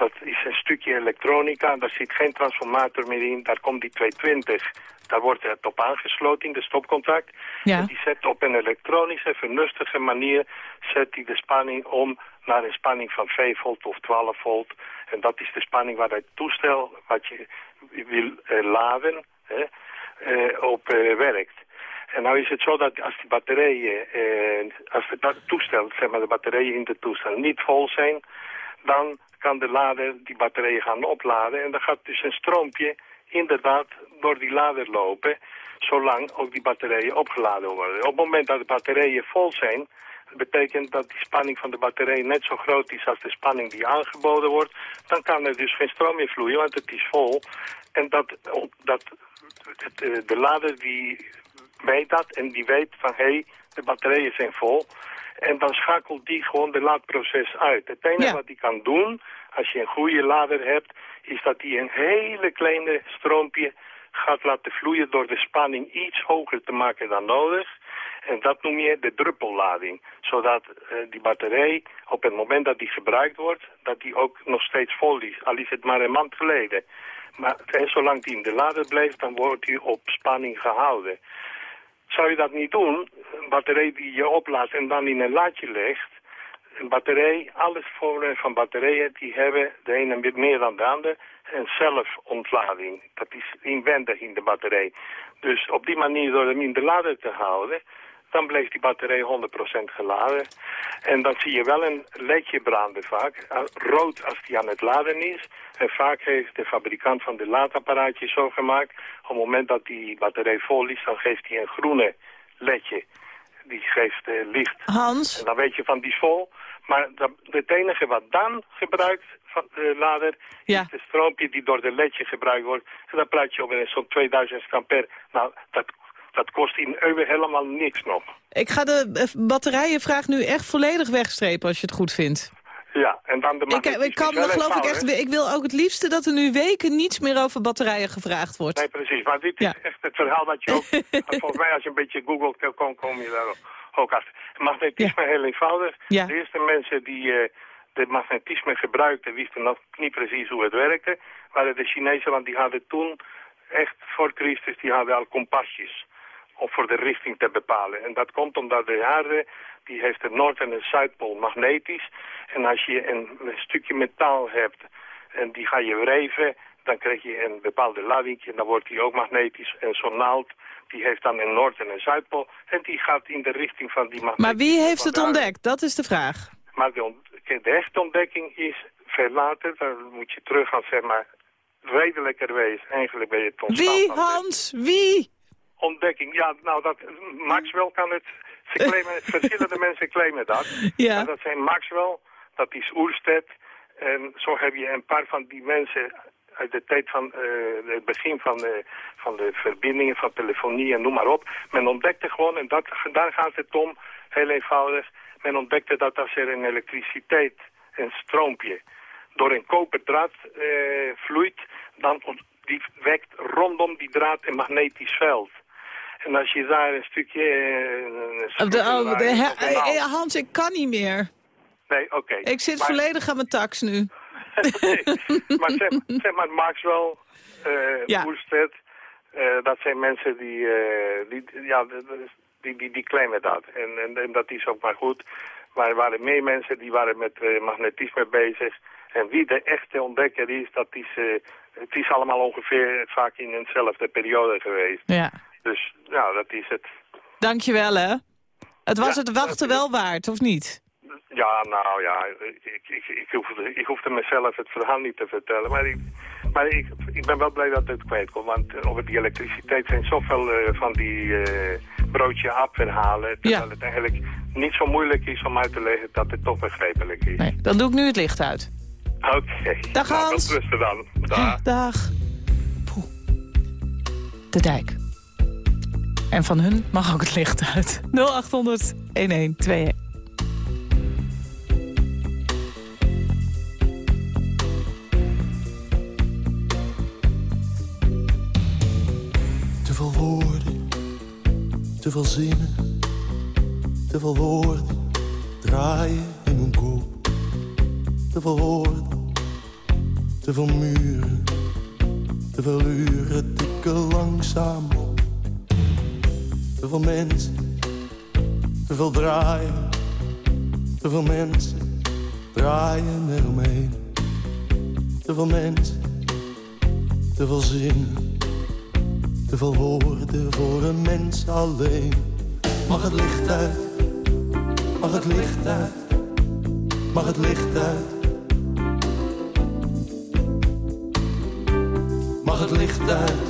S8: dat is een stukje elektronica, daar zit geen transformator meer in, daar komt die 220. Daar wordt het op aangesloten in de stopcontact.
S3: Ja.
S8: En die zet op een elektronische, vernuftige manier zet die de spanning om naar een spanning van 5 volt of 12 volt. En dat is de spanning waar het toestel wat je wil eh, laden hè, eh, op eh, werkt. En nou is het zo dat als die batterijen, eh, als het dat toestel, zeg maar de batterijen in het toestel niet vol zijn, dan kan de lader die batterijen gaan opladen. En dan gaat dus een stroompje inderdaad door die lader lopen, zolang ook die batterijen opgeladen worden. Op het moment dat de batterijen vol zijn, betekent dat die spanning van de batterij net zo groot is als de spanning die aangeboden wordt, dan kan er dus geen stroom meer vloeien, want het is vol. En dat, dat eh, de lader die weet dat en die weet van hé, hey, de batterijen zijn vol. En dan schakelt die gewoon de laadproces uit. Het enige
S3: Ja.
S8: wat die kan doen, als je een goede lader hebt, is dat die een hele kleine stroompje gaat laten vloeien door de spanning iets hoger te maken dan nodig. En dat noem je de druppellading. Zodat eh, die batterij op het moment dat die gebruikt wordt, dat die ook nog steeds vol is. Al is het maar een maand geleden. Maar en zolang die in de lader blijft, dan wordt die op spanning gehouden. Zou je dat niet doen, een batterij die je oplaadt en dan in een laadje legt, een batterij, alles vormen van batterijen, die hebben de ene meer dan de andere een zelfontlading. Dat is inwendig in de batterij. Dus op die manier, door hem in de lader te houden, dan blijft die batterij 100% geladen. En dan zie je wel een ledje branden vaak, eh, rood als die aan het laden is. En vaak heeft de fabrikant van de laadapparaatjes zo gemaakt, op het moment dat die batterij vol is, dan geeft hij een groene ledje. Die geeft eh, licht.
S3: Hans?
S8: En dan weet je van die vol. Maar dat, het enige wat dan gebruikt van de lader
S3: Ja.
S8: is de stroompje die door de ledje gebruikt wordt. En dan praat je over zo'n 2000 ampère. Nou, dat, dat kost in euro helemaal niks nog.
S3: Ik ga de eh, batterijenvraag nu echt volledig wegstrepen als je het goed vindt.
S8: Ja, en dan de
S3: Ik, eh, ik kan me geloof ik echt... Ik wil ook het liefste dat er nu weken niets meer over batterijen gevraagd wordt.
S8: Nee, precies. Maar dit is echt het verhaal dat je ook... <laughs> volgens mij als je een beetje googelt, kom, kom je daar ook achter. Magnetisme heel eenvoudig.
S3: Ja.
S8: De eerste mensen die eh de magnetisme gebruikten, wisten nog niet precies hoe het werkte. waren de Chinezen, want die hadden toen, echt voor Christus, die hadden al kompasjes. Om voor de richting te bepalen. En dat komt omdat de aarde, die heeft de Noord- en de Zuidpool magnetisch. En als je een, een stukje metaal hebt en die ga je wrijven, dan krijg je een bepaalde lading en dan wordt die ook magnetisch. En zo'n naald, die heeft dan een Noord- en een Zuidpool. En die gaat in de richting van die magnetisme.
S3: Maar wie heeft het ontdekt? Dat is de vraag.
S8: Maar de, de echte ontdekking is veel later. Dan moet je terug gaan, zeg maar, redelijkerwijs. Eigenlijk ben je het ontstaan
S3: Wie, Hans? Wie?
S8: Ontdekking, ja, nou, dat, Maxwell kan het. Ze claimen, verschillende mensen claimen dat. <laughs>
S3: Ja.
S8: Maar dat zijn Maxwell, dat is Oersted. En zo heb je een paar van die mensen uit de tijd van eh, het begin van de, van de verbindingen, van telefonie en noem maar op. Men ontdekte gewoon, en dat, daar gaat het om, heel eenvoudig. Men ontdekte dat als er een elektriciteit, een stroompje, door een koperdraad eh, vloeit, dan die wekt rondom die draad een magnetisch veld. En als je daar een stukje... eh, een
S3: de- oh, de- he-
S8: naald-
S3: eh, Hans, ik kan niet meer.
S8: Nee, oké.
S3: Ik zit
S8: Maar-
S3: volledig aan mijn tax nu.
S8: Nee, maar zeg, <laughs> zeg maar Maxwell, eh
S3: Ja.
S8: Eh, dat zijn mensen die, eh, die, ja, die, die, die claimen dat. En, en, en dat is ook maar goed. Maar er waren meer mensen die waren met eh, magnetisme bezig. En wie de echte ontdekker is, dat is, eh, het is allemaal ongeveer vaak in eenzelfde periode geweest.
S3: Ja.
S8: Dus ja, dat is het.
S3: Dankjewel, hè. Het was
S8: Ja,
S3: het wachten wel waard, of niet?
S8: Ja, nou ja, ik, ik, ik, hoefde, ik hoefde mezelf het verhaal niet te vertellen. Maar ik, maar ik, ik ben wel blij dat het kwijt komt. Want over die elektriciteit zijn zoveel eh, van die eh broodje afverhalen. Terwijl
S3: Ja.
S8: het eigenlijk niet zo moeilijk is om uit te leggen dat het toch begrijpelijk is.
S3: Nee, dan doe ik nu het licht uit.
S8: Oké.
S3: Dag,
S8: Nou,
S3: Hans.
S8: rusten dan. Dag.
S3: Dag. Poeh. De dijk. En van hun mag ook het licht uit. 0800 1121.
S9: Te veel woorden, te veel zinnen, te veel woorden draaien in mijn kop. Te veel woorden, te veel muren, te veel uren tikken langzaam op. Te veel mensen, te veel draaien, te veel mensen draaien eromheen. Te veel mensen, te veel zinnen. Te veel woorden voor een mens alleen. Mag het licht uit? Mag het licht uit? Mag het licht uit? Mag het licht uit?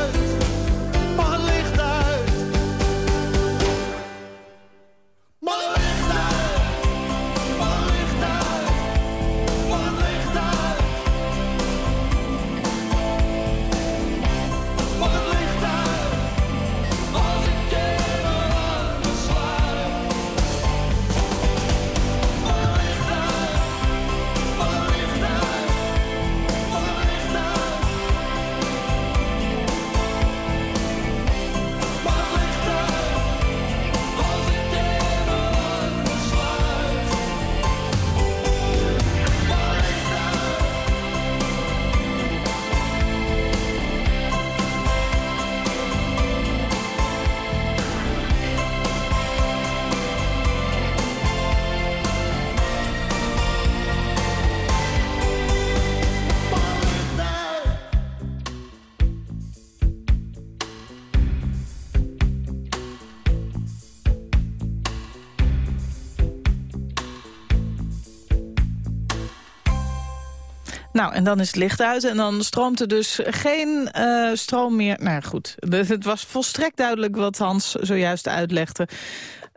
S3: Nou, en dan is het licht uit en dan stroomt er dus geen eh, stroom meer. Nou goed, het was volstrekt duidelijk wat Hans zojuist uitlegde.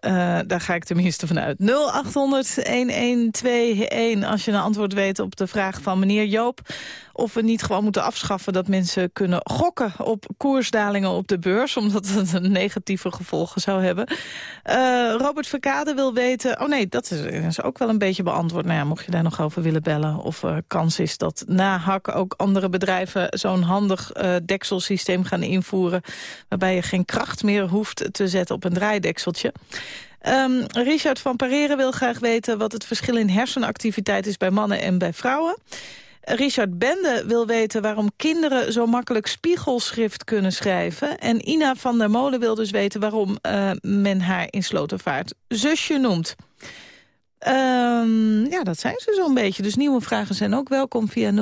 S3: Eh, daar ga ik tenminste van uit. 0800-1121 als je een antwoord weet op de vraag van meneer Joop... of we niet gewoon moeten afschaffen dat mensen kunnen gokken... op koersdalingen op de beurs, omdat het een negatieve gevolgen zou hebben. Eh, Robert Verkade wil weten... Oh nee, dat is, is ook wel een beetje beantwoord. Nou ja, mocht je daar nog over willen bellen... of er kans is dat na hak ook andere bedrijven... zo'n handig eh, dekselsysteem gaan invoeren... waarbij je geen kracht meer hoeft te zetten op een draaidekseltje. Ehm, Richard van Pareren wil graag weten wat het verschil in hersenactiviteit is bij mannen en bij vrouwen. Richard Bende wil weten waarom kinderen zo makkelijk spiegelschrift kunnen schrijven. En Ina van der Molen wil dus weten waarom eh, men haar in Slotervaart zusje noemt. Ehm, ja, dat zijn ze zo'n beetje. Dus nieuwe vragen zijn ook welkom via 0800-1121.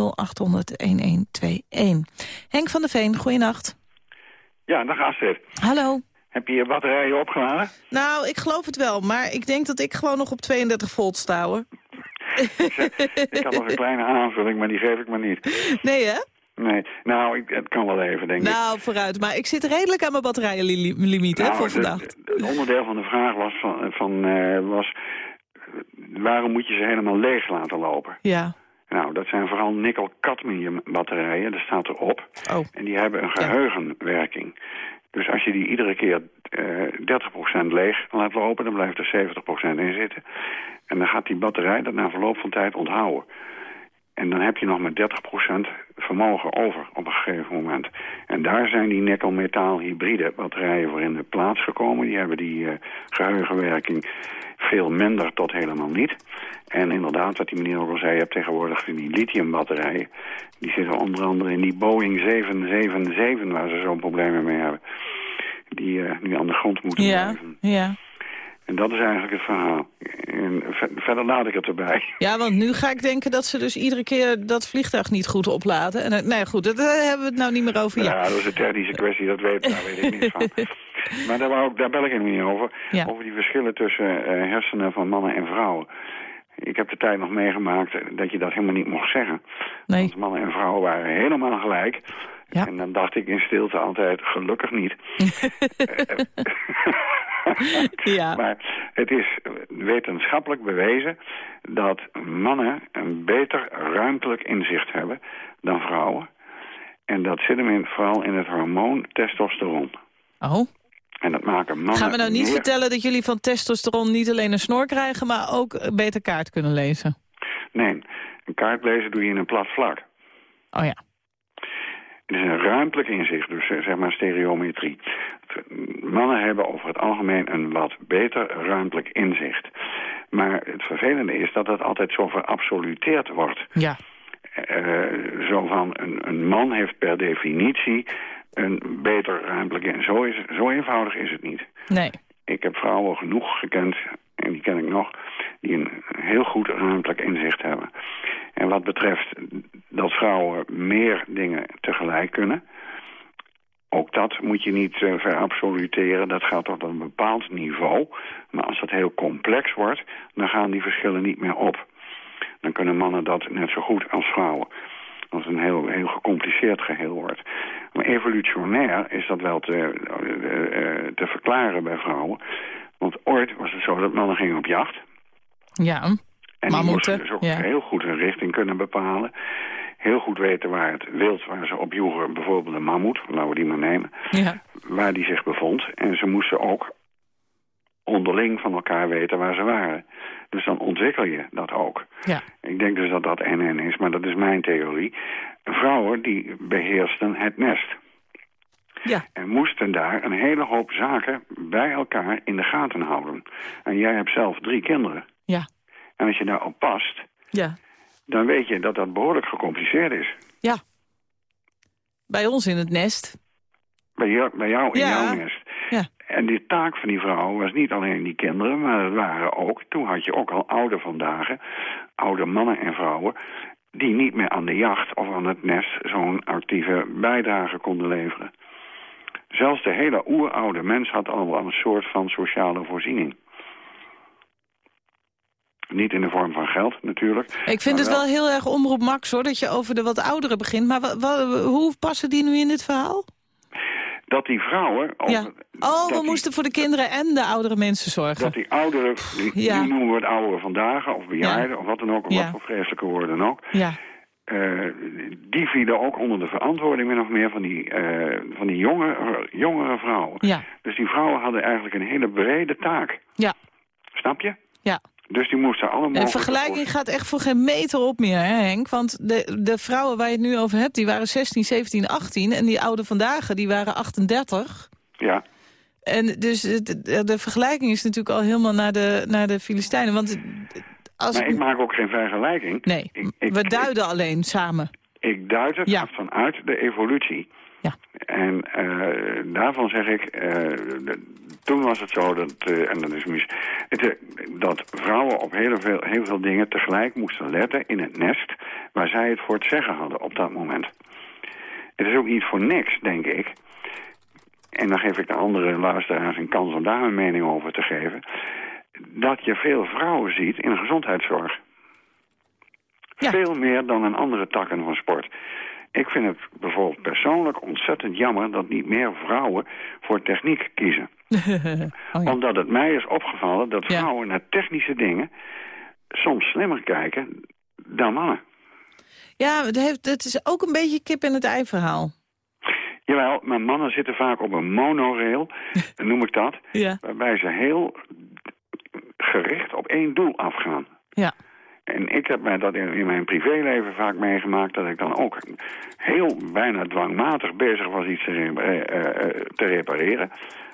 S3: Henk van der Veen, goeienacht.
S10: Ja, dag Astrid.
S3: Hallo.
S10: Heb je je batterijen opgeladen?
S3: Nou, ik geloof het wel, maar ik denk dat ik gewoon nog op 32 volt sta, hoor. <laughs>
S10: ik had nog een kleine aanvulling, maar die geef ik maar niet.
S3: Nee, hè?
S10: Nee, nou, ik, het kan wel even, denk ik.
S3: Nou, vooruit. Maar ik zit redelijk aan mijn batterijenlimiet hè,
S10: Nou,
S3: voor vandaag.
S10: de- Het onderdeel van de vraag was, van, van, eh, was waarom moet je ze helemaal leeg laten lopen?
S3: Ja.
S10: Nou, dat zijn vooral nikkel-cadmium batterijen, dat staat erop.
S3: Oh.
S10: En die hebben een geheugenwerking. Dus als je die iedere keer eh 30% leeg laat lopen, dan blijft er 70% in zitten. En dan gaat die batterij dat na verloop van tijd onthouden. En dan heb je nog maar 30% vermogen over op een gegeven moment. En daar zijn die nikkel-metaal hybride batterijen voor in de plaats gekomen. Die hebben die eh, geheugenwerking veel minder tot helemaal niet. En inderdaad, wat die meneer ook al zei, je hebt tegenwoordig die lithiumbatterijen. Die zitten onder andere in die Boeing 777 waar ze zo'n problemen mee hebben. Die eh, nu aan de grond moeten
S3: Ja,
S10: blijven.
S3: ja.
S10: En dat is eigenlijk het verhaal. En verder laat ik het erbij.
S3: Ja, want nu ga ik denken dat ze dus iedere keer dat vliegtuig niet goed opladen. En, eh, nee, goed, daar hebben we het nou niet meer over.
S10: Ja,
S3: Ja.
S10: dat is een technische kwestie, dat weet, daar weet ik niet van. <laughs> Maar daar, wou ik, daar bel ik helemaal niet over.
S3: Ja.
S10: Over die verschillen tussen eh, hersenen van mannen en vrouwen. Ik heb de tijd nog meegemaakt dat je dat helemaal niet mocht zeggen.
S3: Nee.
S10: Want mannen en vrouwen waren helemaal gelijk.
S3: Ja.
S10: En dan dacht ik in stilte altijd, gelukkig niet. <laughs> <laughs> <laughs>
S3: Ja.
S10: Maar het is wetenschappelijk bewezen dat mannen een beter ruimtelijk inzicht hebben dan vrouwen. En dat zit hem in, vooral in het hormoon testosteron.
S3: Oh.
S10: En dat maken mannen
S3: Gaan we nou niet
S10: meer-
S3: vertellen dat jullie van testosteron niet alleen een snor krijgen... maar ook beter kaart kunnen lezen?
S10: Nee, een kaart lezen doe je in een plat vlak.
S3: Oh ja.
S10: Het is een ruimtelijk inzicht, dus eh, zeg maar stereometrie. Het- Mannen hebben over het algemeen een wat beter ruimtelijk inzicht. Maar het vervelende is dat het altijd zo verabsoluteerd wordt.
S3: Ja.
S10: Eh, zo van, een, een man heeft per definitie een beter ruimtelijk inzicht. Zo, is, zo eenvoudig is het niet.
S3: Nee.
S10: Ik heb vrouwen genoeg gekend, en die ken ik nog, die een heel goed ruimtelijk inzicht hebben. En wat betreft dat vrouwen meer dingen tegelijk kunnen, ook dat moet je niet eh, verabsoluteren. Dat gaat tot een bepaald niveau. Maar als dat heel complex wordt, dan gaan die verschillen niet meer op. Dan kunnen mannen dat net zo goed als vrouwen. Als een heel, heel gecompliceerd geheel wordt. Maar evolutionair is dat wel te, eh, eh, te verklaren bij vrouwen. Want ooit was het zo dat mannen gingen op jacht.
S3: Ja.
S10: En die
S3: Mammoeten,
S10: moesten dus ook
S3: ja.
S10: heel goed hun richting kunnen bepalen. Heel goed weten waar het wild waar ze op joegen, bijvoorbeeld een mammoet, laten we die maar nemen,
S3: Ja.
S10: waar die zich bevond. En ze moesten ook onderling van elkaar weten waar ze waren. Dus dan ontwikkel je dat ook.
S3: Ja.
S10: Ik denk dus dat dat en is, maar dat is mijn theorie. Vrouwen die beheersten het nest.
S3: Ja.
S10: En moesten daar een hele hoop zaken bij elkaar in de gaten houden. En jij hebt zelf drie kinderen.
S3: Ja.
S10: En als je daarop past,
S3: Ja.
S10: dan weet je dat dat behoorlijk gecompliceerd is.
S3: Ja. Bij ons in het nest.
S10: Bij jou, bij jou in
S3: Ja.
S10: jouw nest.
S3: Ja.
S10: En die taak van die vrouw was niet alleen die kinderen, maar het waren ook... toen had je ook al oude vandaag, oude mannen en vrouwen... die niet meer aan de jacht of aan het nest zo'n actieve bijdrage konden leveren. Zelfs de hele oeroude mens had al een soort van sociale voorziening. Niet in de vorm van geld, natuurlijk.
S3: Ik vind het wel heel erg omroep Max, hoor, dat je over de wat ouderen begint. Maar hoe passen die nu in dit verhaal?
S10: Dat die vrouwen... ook-
S3: Ja. Oh, we
S10: die-
S3: moesten voor de kinderen en de oudere mensen zorgen.
S10: Dat die ouderen, die,
S3: Ja.
S10: noemen we het ouderen vandaag, of bejaarden, of wat dan ook, of wat voor vreselijke woorden dan ook.
S3: Ja.
S10: eh, die vielen ook onder de verantwoording min of meer van die, eh, van die jonge, jongere vrouwen.
S3: Ja.
S10: Dus die vrouwen hadden eigenlijk een hele brede taak.
S3: Ja.
S10: Snap je?
S3: Ja.
S10: Dus die moesten alle
S3: De
S10: mogelijke...
S3: vergelijking gaat echt voor geen meter op meer, hè Henk? Want de, de vrouwen waar je het nu over hebt, die waren 16, 17, 18. En die oude vandaag, die waren 38.
S10: Ja.
S3: En dus de, de vergelijking is natuurlijk al helemaal naar de, naar de Filistijnen. Want als...
S10: Maar ik maak ook geen vergelijking.
S3: Nee,
S10: Ik, ik,
S3: we duiden alleen samen.
S10: ik duid het
S3: Ja.
S10: vanuit de evolutie.
S3: Ja.
S10: En eh, daarvan zeg ik, eh, toen was het zo dat, eh, en dat is mis, het, eh, dat vrouwen op heel veel, heel veel dingen tegelijk moesten letten in het nest waar zij het voor het zeggen hadden op dat moment. Het is ook niet voor niks, denk ik. En dan geef ik de andere luisteraars een kans om daar een mening over te geven. Dat je veel vrouwen ziet in de gezondheidszorg.
S3: Ja.
S10: Veel meer dan in andere takken van sport. Ik vind het bijvoorbeeld persoonlijk ontzettend jammer dat niet meer vrouwen voor techniek kiezen. <laughs>
S3: Oh ja.
S10: Omdat het mij is opgevallen dat vrouwen naar technische dingen soms slimmer kijken dan mannen.
S3: Ja, het, heeft, het is ook een beetje kip in het ei verhaal.
S10: Jawel, maar mannen zitten vaak op een monorail, <laughs> noem ik dat,
S3: Ja.
S10: waarbij ze heel gericht op één doel afgaan.
S3: Ja.
S10: En ik heb mij dat in, in mijn privéleven vaak meegemaakt... dat ik dan ook heel bijna dwangmatig bezig was iets te, re- eh, eh, eh, te repareren.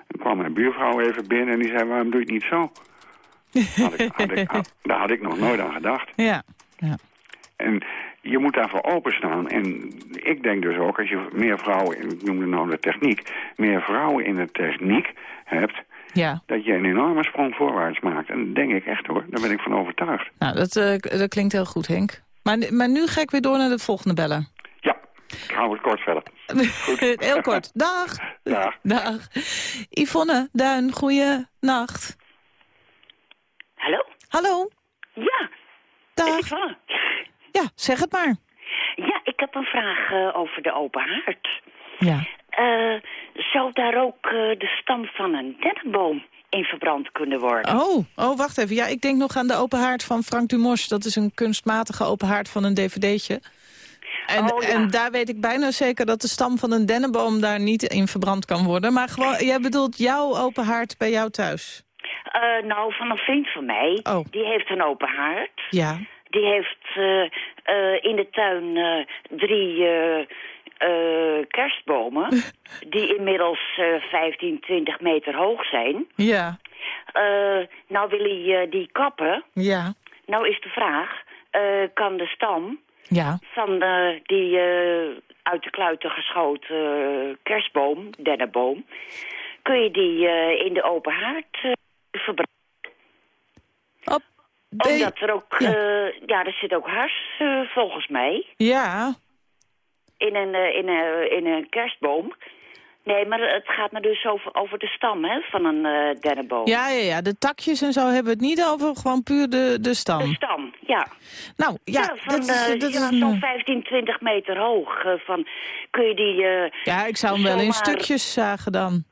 S10: Dan kwam mijn buurvrouw even binnen en die zei... waarom doe je het niet zo? <laughs> Had ik, had ik, had- daar had ik nog nooit aan gedacht.
S3: Ja.
S10: En je moet daarvoor openstaan. En ik denk dus ook, als je meer vrouwen... ik noemde nou de techniek... meer vrouwen in de techniek hebt...
S3: Ja.
S10: dat je een enorme sprong voorwaarts maakt. En dat denk ik echt hoor, daar ben ik van overtuigd.
S3: Nou, dat, eh, dat klinkt heel goed, Henk. Maar, maar nu ga ik weer door naar de volgende bellen.
S10: Ik hou het kort verder. <laughs>
S3: heel kort. Dag.
S10: Dag.
S3: Dag. Yvonne Duin, goeie nacht.
S11: Hallo?
S3: Hallo.
S11: Ja,
S3: Dag.
S11: Eva.
S3: Ja, zeg het maar.
S11: Ja, ik heb een vraag eh, over de open haard.
S3: Ja.
S11: Eh, zou daar ook eh, de stam van een dennenboom in verbrand kunnen worden?
S3: Oh, oh, wacht even. Ja, ik denk nog aan de open haard van Frank Dumos. Dat is een kunstmatige open haard van een dvd'tje. En,
S11: Oh, ja.
S3: en daar weet ik bijna zeker dat de stam van een dennenboom daar niet in verbrand kan worden. Maar gewoon, jij bedoelt jouw open haard bij jou thuis?
S11: Eh, nou, van een vriend van mij.
S3: Oh.
S11: Die heeft een open haard.
S3: Ja.
S11: Die heeft eh, eh, in de tuin drie kerstbomen... <laughs> die inmiddels eh 15, 20 meter hoog zijn.
S3: Ja.
S11: Nou wil hij die kappen.
S3: Ja.
S11: Nou is de vraag, kan de stam
S3: Ja.
S11: van eh, die eh, uit de kluiten geschoten eh, kerstboom, dennenboom... kun je die in de open haard verbranden?
S3: Op. de-
S11: Omdat er ook,
S3: Ja.
S11: ja, er zit ook hars volgens mij
S3: Ja.
S11: in een, in, een, in een kerstboom. Nee, maar het gaat me dus over, over de stam hè, van een eh, dennenboom.
S3: Ja, ja, ja. De takjes en zo hebben we het niet over. Gewoon puur de, de
S11: De
S3: stam.
S11: stam, ja.
S3: Nou, ja,
S11: van,
S3: dat is,
S11: eh,
S3: dat is
S11: ja, zo'n 15, 20 meter hoog. eh, van, kun je die... eh,
S3: Ja, ik zou hem wel in stukjes zagen dan.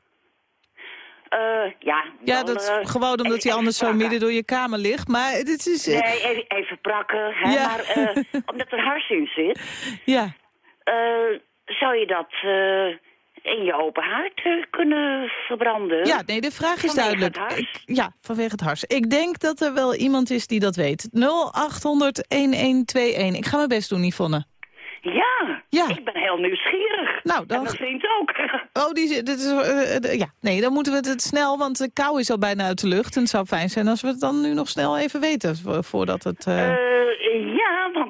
S11: eh, ja,
S3: Ja, dat
S11: eh,
S3: gewoon omdat hij anders zo midden door je kamer ligt. Maar dit is... eh,
S11: Nee, even, even prakken. Hè,
S3: Ja.
S11: Maar eh, <laughs> omdat er hars in zit,
S3: Ja.
S11: eh, zou je dat eh, in je open haard eh, kunnen verbranden?
S3: ja, nee, de vraag is
S11: Vanwege
S3: duidelijk. Ik- ja, vanwege het hars. Ik denk dat er wel iemand is die dat weet. 0800-1121. Ik ga mijn best doen, Yvonne.
S11: Ja,
S3: Ja.
S11: ik ben heel nieuwsgierig.
S3: Nou,
S11: En
S3: dan...
S11: mijn vriend ook. <laughs>
S3: Oh, die, zit- dit is, eh, eh, ja, nee, dan moeten we het snel, want de kou is al bijna uit de lucht. En het zou fijn zijn als we het dan nu nog snel even weten, vo- voordat het... Eh,
S11: ja, want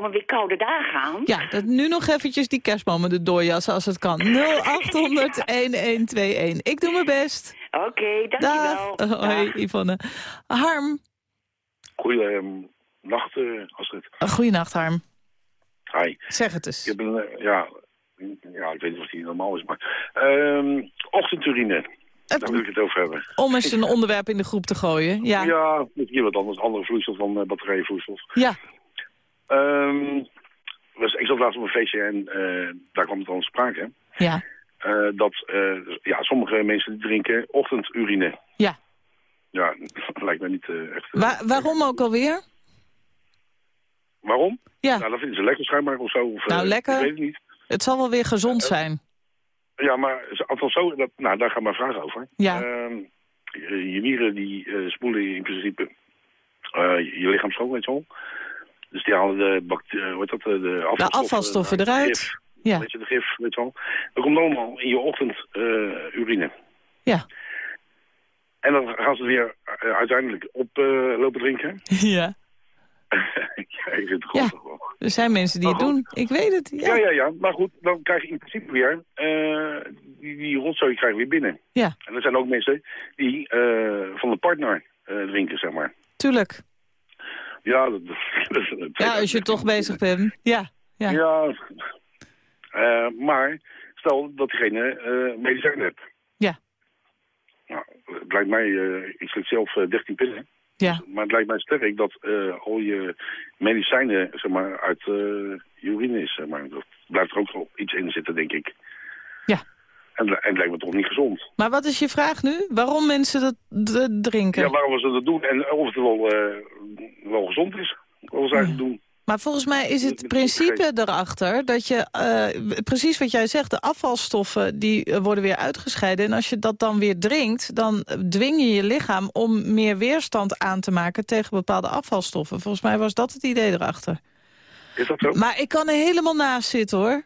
S11: komen weer koude dagen aan.
S3: Ja, dat nu nog eventjes die kerstbomen erdoor jassen als het kan. <laughs> 0800-1121. Ik doe mijn best.
S11: Oké,
S3: Dag.
S11: dankjewel.
S3: Hoi, Yvonne. Harm.
S12: Goeienacht, uh, Astrid.
S3: Goeienacht, Harm.
S12: Hi.
S3: Zeg het eens.
S12: Ik heb een, eh, ja, ja, ik weet niet of die normaal is, maar... ehm ochtendurine, daar wil ik het over hebben.
S3: Om eens een onderwerp in de groep te gooien. Ja.
S12: Ja, met hier wat anders, andere vloeistof dan uh, batterijvloeistof.
S3: Ja.
S12: Um, dus ik zat laatst op een feestje en uh, daar kwam het al sprake.
S3: Ja.
S12: Uh, dat uh, ja, sommige mensen die drinken ochtendurine.
S3: Ja.
S12: Ja, <laughs> dat lijkt me niet echt...
S3: Wa waarom ook alweer?
S12: Waarom?
S3: Ja.
S12: Nou, dat vinden ze lekker schijnbaar of zo. Of,
S3: nou, lekker.
S12: Ik weet het niet.
S3: Het zal wel weer gezond zijn.
S12: Ja, maar althans zo, dat, nou, daar gaat mijn vraag over.
S3: Ja.
S12: Uh, je, nieren die spoelen in principe uh, je lichaam schoon, weet je wel. Dus die halen de, bacterie, wat dat, de afvalstoffen,
S3: de afvalstoffen
S12: de,
S3: eruit.
S12: Gif,
S3: ja.
S12: Weet je, de gif, weet je wel. Dat komt allemaal in je ochtend uh, urine.
S3: Ja.
S12: En dan gaan ze weer uiteindelijk op lopen drinken. <laughs>
S3: Ja. <laughs>
S12: ja, ik vind het
S3: ja. Er zijn mensen die het doen. Ik weet het. Ja.
S12: ja, ja, ja. Maar goed, dan krijg je in principe weer uh, die, die rotzooi krijg je weer binnen.
S3: Ja.
S12: En er zijn ook mensen die uh, van de partner uh, drinken, zeg maar.
S3: Tuurlijk.
S12: Ja, dat,
S3: dat, <laughs> ja als je toch bezig bent. Ja. Ja.
S12: ja uh, maar stel dat diegene uh, medicijn hebt.
S3: Ja.
S12: Nou, het lijkt mij, uh, ik slik zelf 13 pillen.
S3: Ja.
S12: Maar het lijkt mij sterk dat al je medicijnen zeg maar, uit urine is. Zeg maar. Dat blijft er ook wel iets in zitten, denk ik.
S3: Ja.
S12: En, en het lijkt me toch niet gezond.
S3: Maar wat is je vraag nu? Waarom mensen dat drinken?
S12: Ja, waarom ze dat doen en of het wel, uh, wel gezond is. Wat ze eigenlijk doen.
S3: Maar volgens mij is het principe erachter dat je, uh, precies wat jij zegt, de afvalstoffen die worden weer uitgescheiden. En als je dat dan weer drinkt, dan dwing je je lichaam om meer weerstand aan te maken tegen bepaalde afvalstoffen. Volgens mij was dat het idee erachter.
S12: Is dat zo?
S3: Maar ik kan er helemaal naast zitten hoor.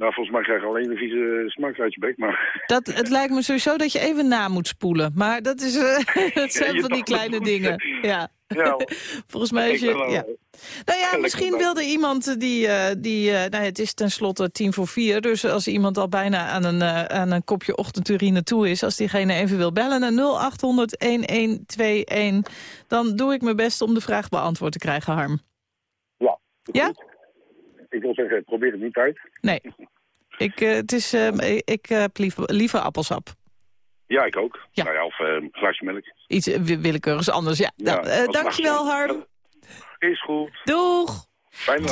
S12: Nou, volgens mij krijg je alleen een vieze smaak uit je bek, maar...
S3: Dat, het lijkt me sowieso dat je even na moet spoelen. Maar dat, is, uh, <laughs> dat zijn ja, van die kleine dingen. Ja.
S12: ja <laughs>
S3: volgens mij is je... Ja. Nou ja, misschien wilde iemand die... Uh, die uh, nou, het is tenslotte tien voor vier. Dus als iemand al bijna aan een, aan een kopje ochtendurine toe is... als diegene even wil bellen naar 0800-1121... dan doe ik mijn best om de vraag beantwoord te krijgen, Harm.
S12: Ja. Ik wil zeggen, probeer het niet uit.
S3: Nee. <laughs> Ik, uh, het is, uh, ik heb liever, liever appelsap.
S12: Ja, ik ook.
S3: Ja.
S12: Nou ja, of uh, een glaasje melk.
S3: Iets willekeurigs anders, ja.
S12: ja
S3: nou, dankjewel, Harm.
S13: is goed.
S3: Doeg!
S13: Fijne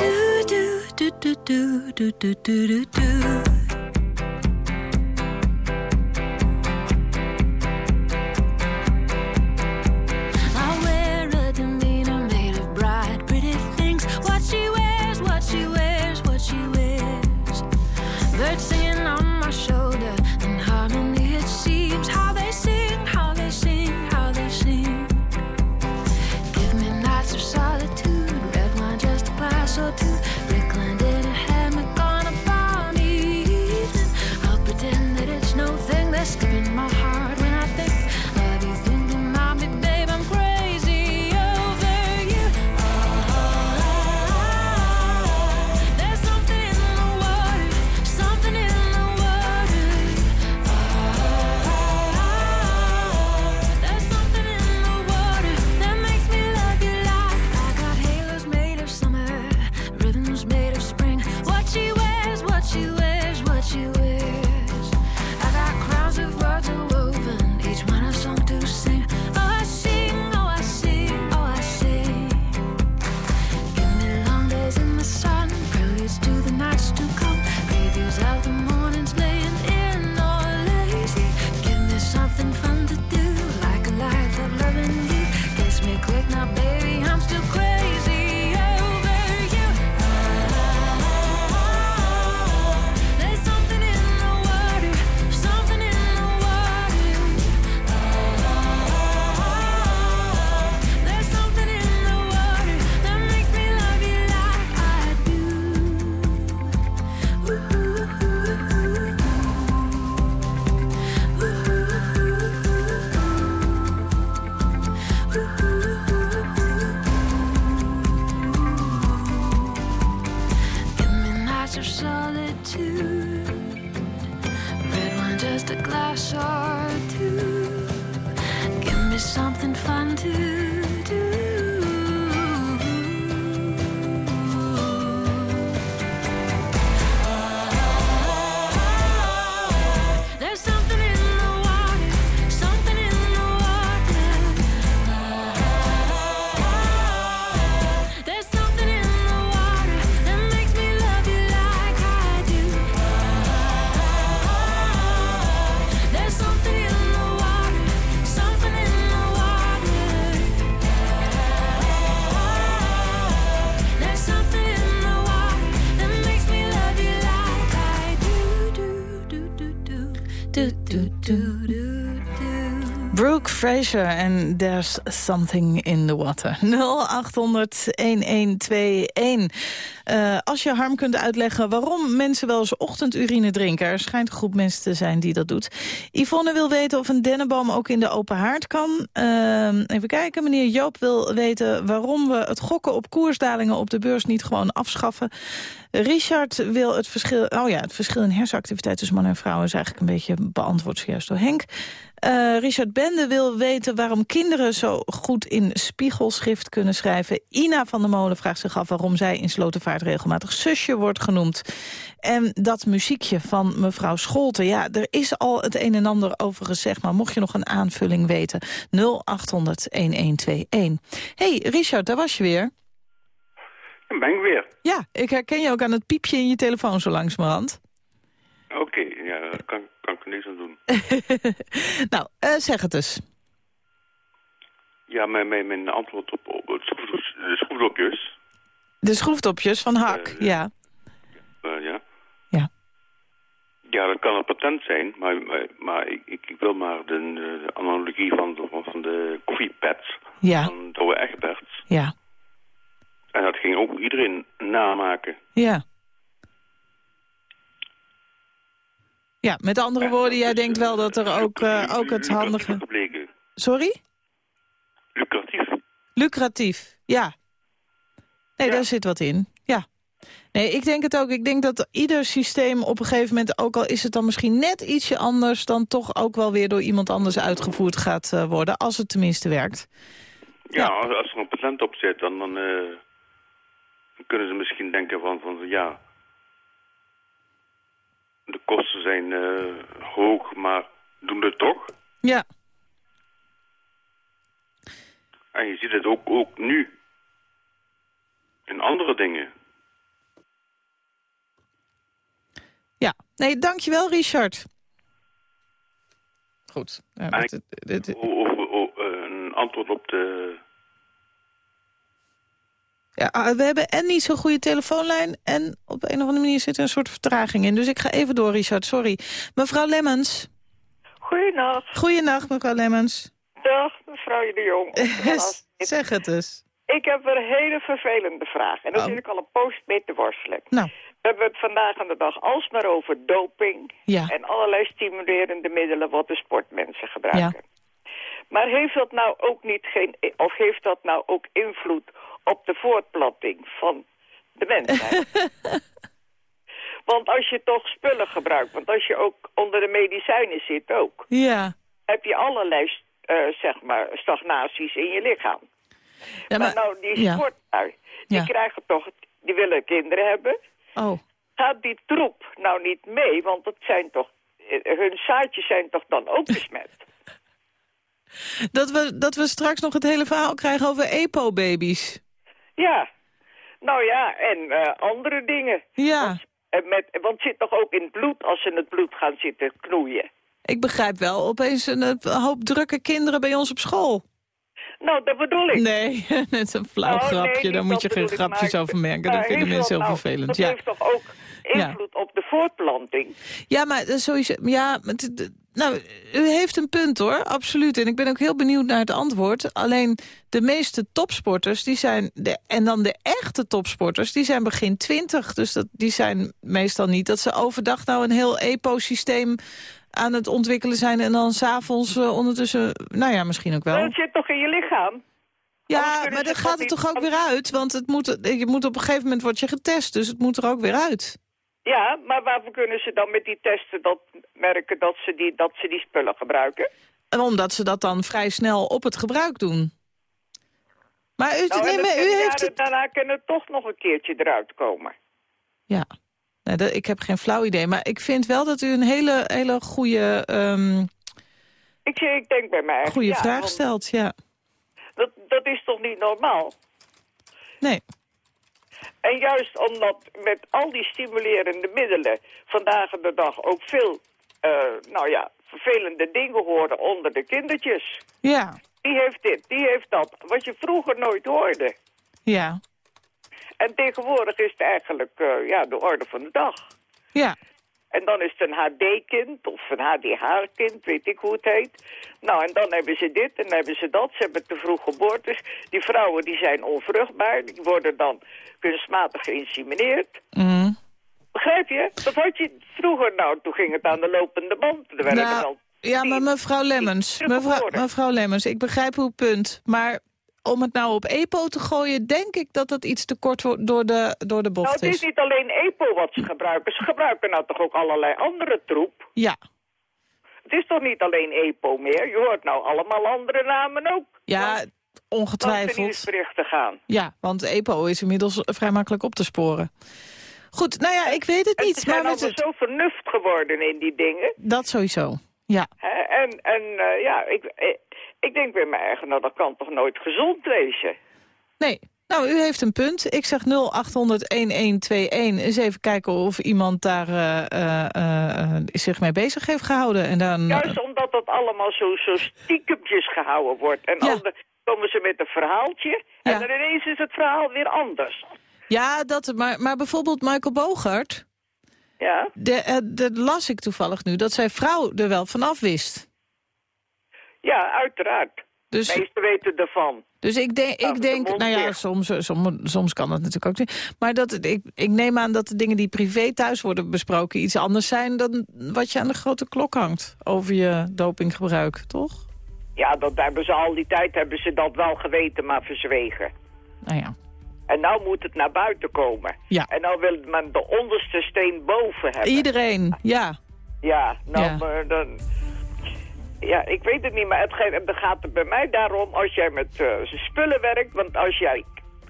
S3: Brooke Fraser en There's Something in the Water. <laughs> 0800-1121. Eh, als je Harm kunt uitleggen waarom mensen wel eens ochtendurine drinken. Er schijnt een groep mensen te zijn die dat doet. Yvonne wil weten of een dennenboom ook in de open haard kan. Eh, even kijken, meneer Joop wil weten waarom we het gokken op koersdalingen op de beurs niet gewoon afschaffen. Richard wil het verschil, oh ja, het verschil in hersenactiviteit tussen mannen en vrouwen is eigenlijk een beetje beantwoord zojuist door Henk. Eh, Richard Bende wil weten waarom kinderen zo goed in spiegelschrift kunnen schrijven. Ina van der Molen vraagt zich af waarom zij in Slotenvaart regelmatig zusje wordt genoemd. En dat muziekje van mevrouw Scholten, ja, er is al het een en ander over gezegd, maar mocht je nog een aanvulling weten, 0800-1121. Hey Richard, daar was je weer.
S14: Dan ben ik weer.
S3: Ja, ik herken je ook aan het piepje in je telefoon zo langzamerhand.
S14: Oké, ja, daar kan, kan ik er niks aan doen. <laughs>
S3: nou, eh, zeg het eens.
S14: Ja, mijn, mijn, mijn antwoord op, op de schroefdopjes.
S3: De schroeftopjes van Hak,
S14: Eh,
S3: ja.
S14: eh, ja.
S3: Ja.
S14: Ja, dat kan een patent zijn, maar, maar, maar ik, ik, wil maar de, de analogie van de, van- van de koffiepads
S3: Ja,
S14: van Douwe Egberts.
S3: ja,
S14: En dat ging ook iedereen namaken.
S3: ja. Ja, met andere woorden, jij denkt wel dat er ook, eh, ook het handige...
S14: Gebleken.
S3: Sorry?
S14: Lucratief.
S3: Lucratief, ja. Nee, daar zit wat in, ja. Nee, ik denk het ook. Ik denk dat ieder systeem op een gegeven moment... ook al is het dan misschien net ietsje anders... dan toch ook wel weer door iemand anders uitgevoerd gaat eh, worden. Als het tenminste werkt.
S14: Ja, Als, als er een patent op zit, dan, dan eh, kunnen ze misschien denken van, van ja... De kosten zijn eh, hoog, maar doen het toch?
S3: Ja,
S14: En je ziet het ook, ook nu. in andere dingen.
S3: Ja, nee, dankjewel Richard. Goed. Ja,
S14: o- een antwoord op de...
S3: ja, ah, we hebben en niet zo'n goede telefoonlijn... en op een of andere manier zit er een soort vertraging in. Dus ik ga even door, Richard, sorry. Mevrouw Lemmens.
S15: Goedenacht.
S3: Goeienacht, mevrouw Lemmens.
S15: Dag, mevrouw de Jong. <laughs>
S3: zeg het eens.
S15: Ik heb een hele vervelende vraag. En daar
S3: Oh.
S15: zit ik al een post mee te worstelen.
S3: Nou.
S15: We hebben het vandaag aan de dag alsmaar over doping...
S3: Ja.
S15: en allerlei stimulerende middelen wat de sportmensen gebruiken. Maar heeft dat nou ook niet geen... of heeft dat nou ook invloed op de voortplanting van de mensheid? <laughs> want als je toch spullen gebruikt... want als je ook onder de medicijnen zit ook...
S3: Ja.
S15: heb je allerlei eh, zeg maar, stagnaties in je lichaam.
S3: Ja,
S15: maar, nou, die
S3: ja.
S15: sportlui, die
S3: Ja.
S15: krijgen toch, die willen kinderen hebben.
S3: Oh.
S15: Gaat die troep nou niet mee, want dat zijn toch, eh, hun zaadjes zijn toch dan ook <laughs> besmet?
S3: Dat we, dat we straks nog het hele verhaal krijgen over EPO-baby's.
S15: Ja, nou ja, en eh, andere dingen.
S3: Ja.
S15: Eh, met, want het zit toch ook in het bloed als ze in het bloed gaan zitten knoeien?
S3: Ik begrijp wel, opeens een, een hoop drukke kinderen bij ons op school.
S15: Nou, dat bedoel ik.
S3: Nee, <laughs> net een flauw
S15: Oh, nee,
S3: grapje.
S15: niet
S3: Daar moet je geen grapjes
S15: maar-
S3: over merken. Dat vinden mensen heel
S15: nou-
S3: vervelend.
S15: Dat
S3: Ja.
S15: heeft toch ook invloed op de voortplanting?
S3: Ja, maar is sowieso. Ja, het- nou, u heeft een punt hoor, absoluut. En ik ben ook heel benieuwd naar het antwoord. Alleen de meeste topsporters, die zijn. De, en dan de echte topsporters, die zijn begin twintig. Dus dat, die zijn meestal niet dat ze overdag nou een heel ecosysteem aan het ontwikkelen zijn. En dan s'avonds uh, ondertussen. Nou ja, misschien ook wel.
S15: Dat zit toch in je lichaam?
S3: Ja, maar dan gaat het toch ook weer uit? Want het moet, je moet op een gegeven moment word je getest, dus het moet er ook weer uit.
S15: Ja, maar waarvoor kunnen ze dan met die testen dat merken dat ze die, dat ze die spullen gebruiken?
S3: En omdat ze dat dan vrij snel op het gebruik doen. Maar u,
S15: Nou,
S3: nee, maar u heeft het...
S15: daarna kunnen het toch nog een keertje eruit komen.
S3: Ja, dat, ik heb geen flauw idee. Maar ik vind wel dat u een hele, hele goede, ehm,
S15: Ik, ik denk bij mij
S3: goede
S15: ja,
S3: vraag stelt. Ja.
S15: Dat, dat is toch niet normaal?
S3: Nee.
S15: En juist omdat met al die stimulerende middelen vandaag de dag ook veel, eh, nou ja, vervelende dingen horen onder de kindertjes.
S3: Ja,
S15: Die heeft dit, die heeft dat, wat je vroeger nooit hoorde.
S3: ja,
S15: En tegenwoordig is het eigenlijk eh, ja, de orde van de dag.
S3: ja.
S15: En dan is het een HD-kind of een HDH-kind, weet ik hoe het heet. Nou, en dan hebben ze dit en dan hebben ze dat. Ze hebben te vroeg geboortes. Die vrouwen die zijn onvruchtbaar. Die worden dan kunstmatig geïnsemineerd.
S3: Mm.
S15: Begrijp je? Dat had je vroeger. Nou, toen ging het aan de lopende band. Er werden er
S3: Nou,
S15: al
S3: ja, maar mevrouw Lemmens, mevrouw, mevrouw Lemmens, ik begrijp uw punt. Maar om het nou op EPO te gooien, denk ik dat dat iets te kort wordt door de, door de
S15: Nou,
S3: bocht
S15: het is
S3: is.
S15: niet alleen EPO wat ze gebruiken. Ze gebruiken nou toch ook allerlei andere troep.
S3: Ja,
S15: Het is toch niet alleen EPO meer? Je hoort nou allemaal andere namen ook.
S3: ja,
S15: er
S3: ongetwijfeld.
S15: nieuwsberichten gaan.
S3: Ja, want EPO is inmiddels vrij makkelijk op te sporen. Goed, nou ja, ik weet het niet.
S15: ze zijn
S3: Maar met
S15: allemaal
S3: het,
S15: zo vernuft geworden in die dingen.
S3: dat sowieso. Ja?
S15: En, en eh, ja, ik, eh, ik denk bij mij eigen, nou dat kan toch nooit gezond wezen?
S3: nee. Nou, u heeft een punt. Ik zeg 0800-1121. Eens even kijken of iemand daar eh, eh, eh, zich mee bezig heeft gehouden. En dan,
S15: Juist omdat dat allemaal zo, zo stiekempjes gehouden wordt. En
S3: Ja.
S15: dan komen ze met een verhaaltje. En
S3: Ja.
S15: dan ineens is het verhaal weer anders.
S3: Ja, dat, maar, maar bijvoorbeeld Michael Bogart...
S15: Ja?
S3: De, dat las ik toevallig nu, dat zijn vrouw er wel vanaf wist.
S15: Ja, uiteraard.
S3: Dus-
S15: De meesten weten ervan.
S3: Dus ik denk,
S15: Nou,
S3: ik
S15: de
S3: denk nou ja, soms, eh, soms, soms kan dat natuurlijk ook niet. Maar dat, ik, ik neem aan dat de dingen die privé thuis worden besproken... iets anders zijn dan wat je aan de grote klok hangt over je dopinggebruik, toch?
S15: Ja, dat hebben ze al die tijd hebben ze dat wel geweten, maar verzwegen.
S3: Nou ja.
S15: En nou moet het naar buiten komen.
S3: Ja.
S15: En nou wil men de onderste steen boven hebben.
S3: Iedereen, ja.
S15: Ja, nou,
S3: Ja.
S15: maar dan... Ja, ik weet het niet, maar het, gaat er bij mij daarom als jij met eh, spullen werkt. Want als jij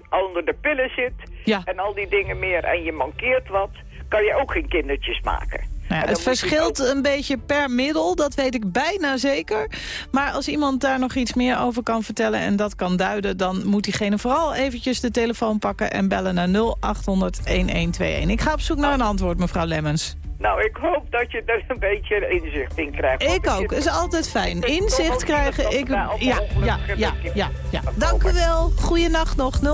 S15: onder de pillen zit
S3: Ja.
S15: en al die dingen meer en je mankeert wat... kan je ook geen kindertjes maken.
S3: Nou ja, het verschilt een beetje per middel, dat weet ik bijna zeker. Maar als iemand daar nog iets meer over kan vertellen en dat kan duiden... dan moet diegene vooral eventjes de telefoon pakken en bellen naar 0800-1121. Ik ga op zoek naar een antwoord, mevrouw Lemmens.
S15: Nou, ik hoop dat je er een beetje inzicht in krijgt.
S3: Ik
S15: er
S3: ook,
S15: zit-
S3: is altijd fijn.
S15: er
S3: Inzicht krijgen, ik... Ja, ja, ja, ja. Dank u wel. Goeienacht nog, 0800-1121.